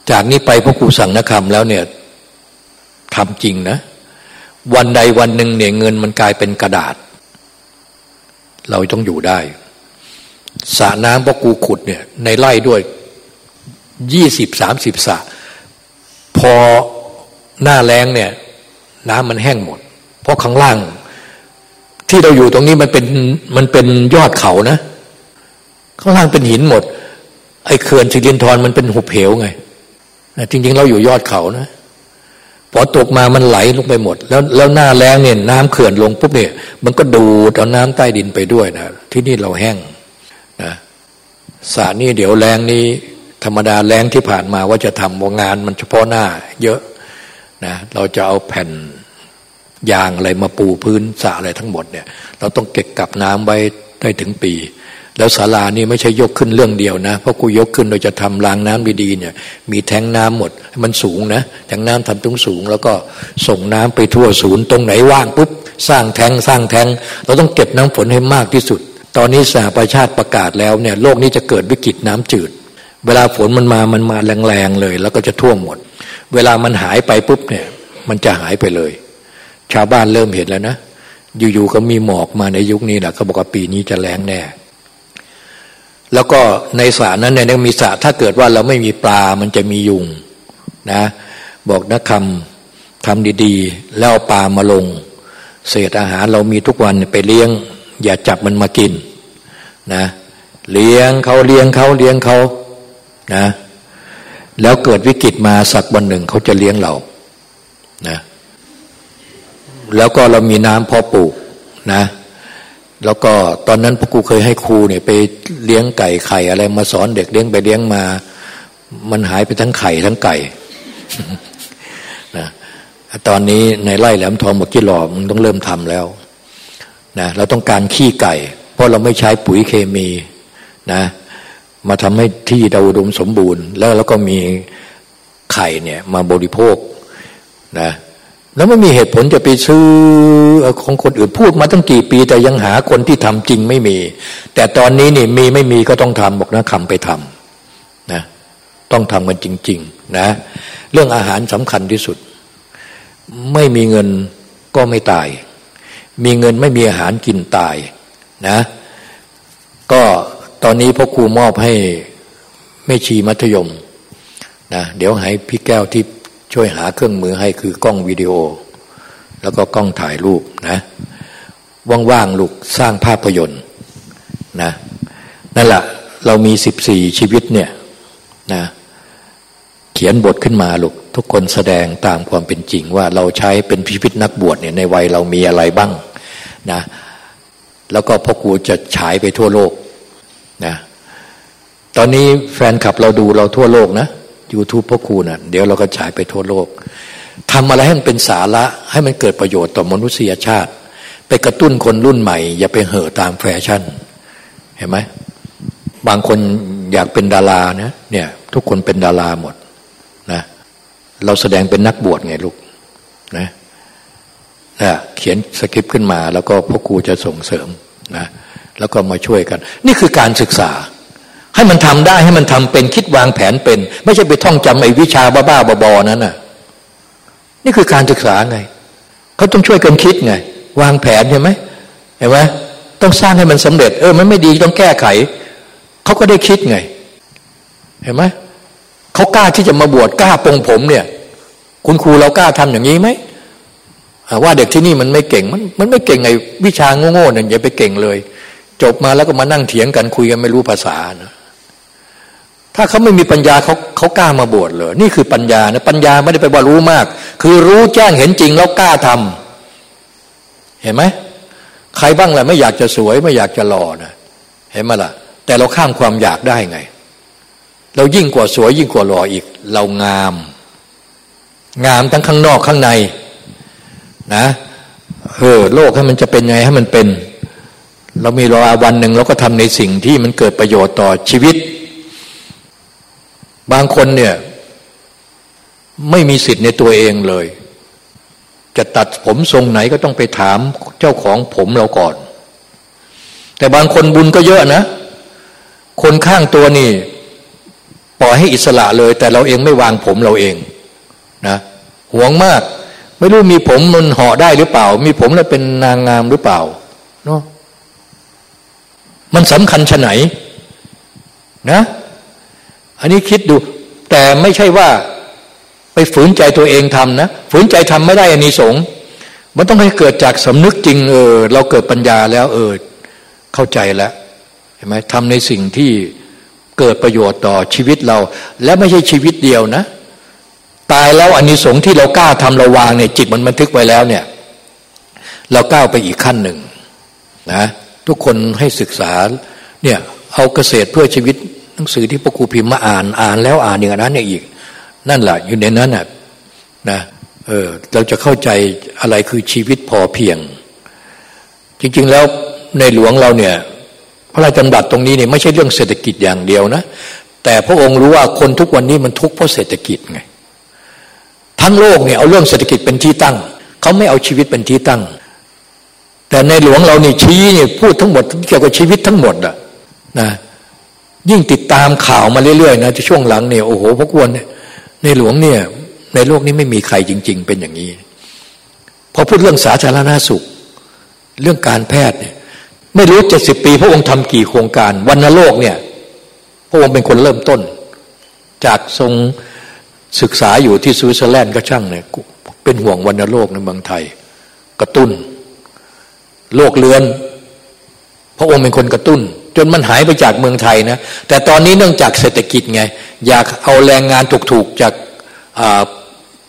จากนี้ไปพ่อครูสั่งนักคำแล้วเนี่ยทำจริงนะ วันใดวันหนึ่งเนี่ยเงินมันกลายเป็นกระดาษ เราต้องอยู่ได้สระน้ำพ่อกูขุดเนี่ยในไร่ด้วย ยี่สิบสามสิบสระพอหน้าแรงเนี่ย น้ำมันแห้งหมด เพราะข้างล่าง ที่เราอยู่ตรงนี้มันเป็นมันเป็นยอดเขานะ ข้างล่างเป็นหินหมด ไอ้เขื่อนสิรินทรมันเป็นหุบเหวไงจริง ๆ เราอยู่ยอดเขานะพอตกมามันไหลลงไปหมด แล้วแล้วหน้าแรงเนี่ยน้ำเขื่อนลงปุ๊บเนี่ย มันก็ดูดเอาน้ำใต้ดินไปด้วยนะที่นี่เราแห้งนะสานี่เดี๋ยวแรงนี้ ธรรมดาแรงที่ผ่านมาว่าจะทำว่างานมันเฉพาะหน้า เยอะนะเราจะเอาแผ่นยางอะไรมาปูพื้นสระอะไรทั้งหมดเนี่ย เราต้องเก็บกับน้ำไว้ได้ถึงปี แล้วศาลานี่ไม่ใช่ยกขึ้นเรื่องเดียวนะ เพราะกูยกขึ้นเราจะทำรางน้ำดีๆเนี่ย มีแทงน้ำหมด มันสูงนะแทงน้ำทำตรงสูง แล้วก็ส่งน้ำไปทั่วศูนย์ตรงไหนว่างปุ๊บสร้างแทงสร้างแทง เราต้องเก็บน้ำฝนให้มากที่สุด ตอนนี้สหประชาติประกาศแล้วเนี่ยโลกนี้จะเกิดวิกฤตน้ำจืด เวลาฝนมันมามันมาแรงๆเลย แล้วก็จะท่วมหมด เวลามันหายไปปุ๊บเนี่ย มันจะหายไปเลย ชาวบ้านเริ่มเห็นแล้วนะอยู่ๆก็มีหมอกมาในยุคนี้แหละเขาบอกว่าปีนี้จะแรงแน่ แล้วก็ในสระนั้นเนี่ยมีสระถ้าเกิดว่าเราไม่มีปลามันจะมียุงนะ บอกนักคำทำดีๆ แล้วปลามาลง เศษอาหารเรามีทุกวันไปเลี้ยง อย่าจับมันมากินนะ เลี้ยงเขาเลี้ยงเขาเลี้ยงเขา นะแล้วเกิดวิกฤตมาสักวันหนึ่งเขาจะเลี้ยงเรานะแล้วก็เรามีน้ำพอปลูกนะ แล้วก็ตอนนั้นพวกกูเคยให้ครูเนี่ยไปเลี้ยงไก่ไข่อะไรมาสอนเด็กเลี้ยงไปเลี้ยงมา มันหายไปทั้งไข่ทั้งไก่นะตอนนี้ในไร่แหลมทองหมดกี่หลอมึงต้องเริ่มทำแล้วนะเราต้องการขี้ไก่ เพราะเราไม่ใช้ปุ๋ยเคมีนะ มาทำให้ที่เราอุดมสมบูรณ์ แล้วเราก็มีไข่เนี่ยมาบริโภคนะแล้วไม่มีเหตุผลจะไปซื้อของคนอื่นพูดมาตั้งกี่ปี แต่ยังหาคนที่ทำจริงไม่มี แต่ตอนนี้นี่มีไม่มีก็ต้องทำบอกนะคำไปทำนะต้องทำมันจริง ๆ นะ เรื่องอาหารสำคัญที่สุด ไม่มีเงินก็ไม่ตาย มีเงินไม่มีอาหารกินตายนะ ก็ ตอนนี้พ่อครูมอบให้ไม่ชีมัธยมนะเดี๋ยวให้พี่แก้วที่ช่วยหาเครื่องมือให้คือกล้องวิดีโอ แล้วก็กล้องถ่ายรูปนะว่างๆลูกสร้างภาพยนตร์นะนั่นแหละเรามีสิบสี่ชีวิตเนี่ยนะเขียนบทขึ้นมาลูกทุกคนแสดงตามความเป็นจริงว่าเราใช้เป็นพิพิธนักบวชเนี่ยในวัยเรามีอะไรบ้างนะแล้วก็พ่อครูจะฉายไปทั่วโลก นะตอนนี้แฟนคลับเราดูเราทั่วโลกนะยูทูปพ่อครูนะ่ะเดี๋ยวเราก็ฉายไปทั่วโลกทำอะไรให้มันเป็นสาระให้มันเกิดประโยชน์ต่อมนุษยชาติ ไปกระตุ้นคนรุ่นใหม่ อย่าไปเห่อตามแฟชั่น เห็นไหมบางคนอยากเป็นดารานะเนี่ยทุกคนเป็นดาราหมดนะเราแสดงเป็นนักบวชไงลูกนะนะเขียนสคริปต์ขึ้นมา แล้วก็พ่อครูจะส่งเสริมนะ แล้วก็มาช่วยกัน นี่คือการศึกษา ให้มันทำได้ให้มันทำเป็นคิดวางแผนเป็น ไม่ใช่ไปท่องจำไอ้วิชาบ้าๆบอๆนั้นน่ะ นี่คือการศึกษาไงเขาต้องช่วยกันคิดไง วางแผนใช่ไหมเห็นไหมต้องสร้างให้มันสำเร็จ เออ มันไม่ดีต้องแก้ไขเขาก็ได้คิดไง เห็นไหมเขากล้าที่จะมาบวชกล้าปองผมเนี่ย คุณครูเรากล้าทำอย่างนี้ไหมว่าเด็กที่นี่มันไม่เก่งมันมันไม่เก่งไงวิชาโง่ๆเนี่ยอย่าไปเก่งเลย จบมาแล้วก็มานั่งเถียงกันคุยกันไม่รู้ภาษานะถ้าเขาไม่มีปัญญาเขาเขากล้ามาบวชเลยนี่คือปัญญานะปัญญาไม่ได้ไปว่ารู้มาก คือรู้แจ้งเห็นจริงแล้วกล้าทำเห็นไหมใครบ้างแหละไม่อยากจะสวยไม่อยากจะหล่อนะเห็นไหมล่ะ แต่เราข้ามความอยากได้ไง เรายิ่งกว่าสวยยิ่งกว่าหล่ออีก เรางาม งามทั้งข้างนอกข้างใน นะเออโลกให้มันจะเป็นไงให้มันเป็น เรามีรอวันหนึ่งเราก็ทำในสิ่งที่มันเกิดประโยชน์ต่อชีวิต บางคนเนี่ย ไม่มีสิทธิ์ในตัวเองเลย จะตัดผมทรงไหนก็ต้องไปถามเจ้าของผมเราก่อน แต่บางคนบุญก็เยอะนะ คนข้างตัวนี่ ปล่อยให้อิสระเลย แต่เราเองไม่วางผมเราเองนะห่วงมาก ไม่รู้มีผมมันห่อได้หรือเปล่า มีผมแล้วเป็นนางงามหรือเปล่าเนาะ มันสำคัญชะไหนนะ อันนี้คิดดู แต่ไม่ใช่ว่าไปฝืนใจตัวเองทำนะ ฝืนใจทำไม่ได้อันนี้สงมันต้องให้เกิดจากสำนึกจริงเออ เราเกิดปัญญาแล้วเออ เข้าใจแล้วเห็นไหมทำในสิ่งที่เกิดประโยชน์ต่อชีวิตเรา และไม่ใช่ชีวิตเดียวนะ ตายแล้วอันนี้สงที่เรากล้าทำเราวางเนี่ยจิตมันบันทึกไว้แล้วเนี่ย เราก้าวไปอีกขั้นหนึ่งนะ ทุกคนให้ศึกษาเนี่ยเอาเกษตรเพื่อชีวิตหนังสือที่พ่อครูพิมพ์มาอ่านอ่านแล้วอ่านอย่างนั้นเนี่ยอีก นั่นแหละอยู่ในนั้นน่ะนะเออเราจะเข้าใจอะไรคือชีวิตพอเพียง จริง ๆแล้วในหลวงเราเนี่ย พระราชดำรัสตรงนี้เนี่ยไม่ใช่เรื่องเศรษฐกิจอย่างเดียวนะ แต่พระองค์รู้ว่าคนทุกวันนี้มันทุกข์เพราะเศรษฐกิจไงทั้งโลกเนี่ยเอาเรื่องเศรษฐกิจเป็นที่ตั้งเขาไม่เอาชีวิตเป็นที่ตั้ง แต่ในหลวงเรานี่ชี้เนี่ยพูดทั้งหมดเกี่ยวกับชีวิตทั้งหมดอะนะยิ่งติดตามข่าวมาเรื่อยๆนะช่วงหลังเนี่ยโอ้โหพระควรในหลวงเนี่ย ในโลกนี้ไม่มีใครจริง ๆ เป็นอย่างนี้พอพูดเรื่องสาธารณาสุข เรื่องการแพทย์เนี่ย ไม่รู้เจ็ดสิบปี พระองค์ทำกี่โครงการวันโลกเนี่ย พระองค์เป็นคนเริ่มต้น จากทรงศึกษาอยู่ที่สวิตเซอร์แลนด์ก็ช่างเนี่ยเป็นห่วงวันโลกในเมืองไทย กระตุ้น โลกเลือน พระองค์เป็นคนกระตุ้น จนมันหายไปจากเมืองไทยนะ แต่ตอนนี้เนื่องจากเศรษฐกิจไง อยากเอาแรงงานถูกๆจาก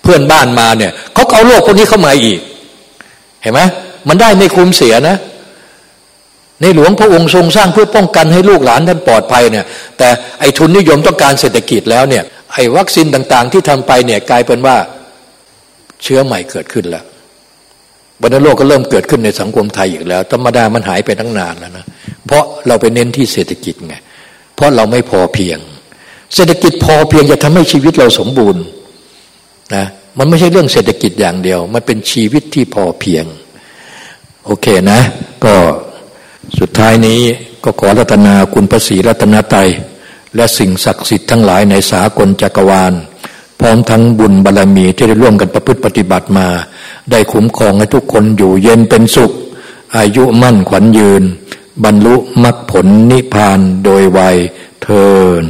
เพื่อนบ้านมาเนี่ยเขาเอาโลกคนนี้เข้ามาอีก เห็นไหมมันได้ไม่คุ้มเสียนะ ในหลวงพระองค์ทรงสร้างเพื่อป้องกันให้ลูกหลานท่านปลอดภัยเนี่ย แต่ไอ้ทุนนิยมต้องการเศรษฐกิจแล้วเนี่ยไอ้วัคซีนต่างๆ ที่ทำไปเนี่ยกลายเป็นว่าเชื้อใหม่เกิดขึ้นแล้ว บรรโลกก็เริ่มเกิดขึ้นในสังคมไทยอีกแล้วธรรมดามันหายไปตั้งนานแล้วนะเพราะเราไปเน้นที่เศรษฐกิจไงเพราะเราไม่พอเพียง เศรษฐกิจพอเพียงจะทำให้ชีวิตเราสมบูรณ์นะมันไม่ใช่เรื่องเศรษฐกิจอย่างเดียว มันเป็นชีวิตที่พอเพียง โอเคนะ ก็สุดท้ายนี้ก็ขอรัตนาคุณพระศรีรัตนตรัยและสิ่งศักดิ์สิทธิ์ทั้งหลายในสากลจักรวาล พร้อมทั้งบุญบารรมีที่ได้ร่วมกันประพฤติปฏิบัติมา ได้คุ้มครองให้ทุกคนอยู่เย็นเป็นสุข อายุมั่นขวัญยืน บรรลุมรรคผลนิพพานโดยไวยเทิน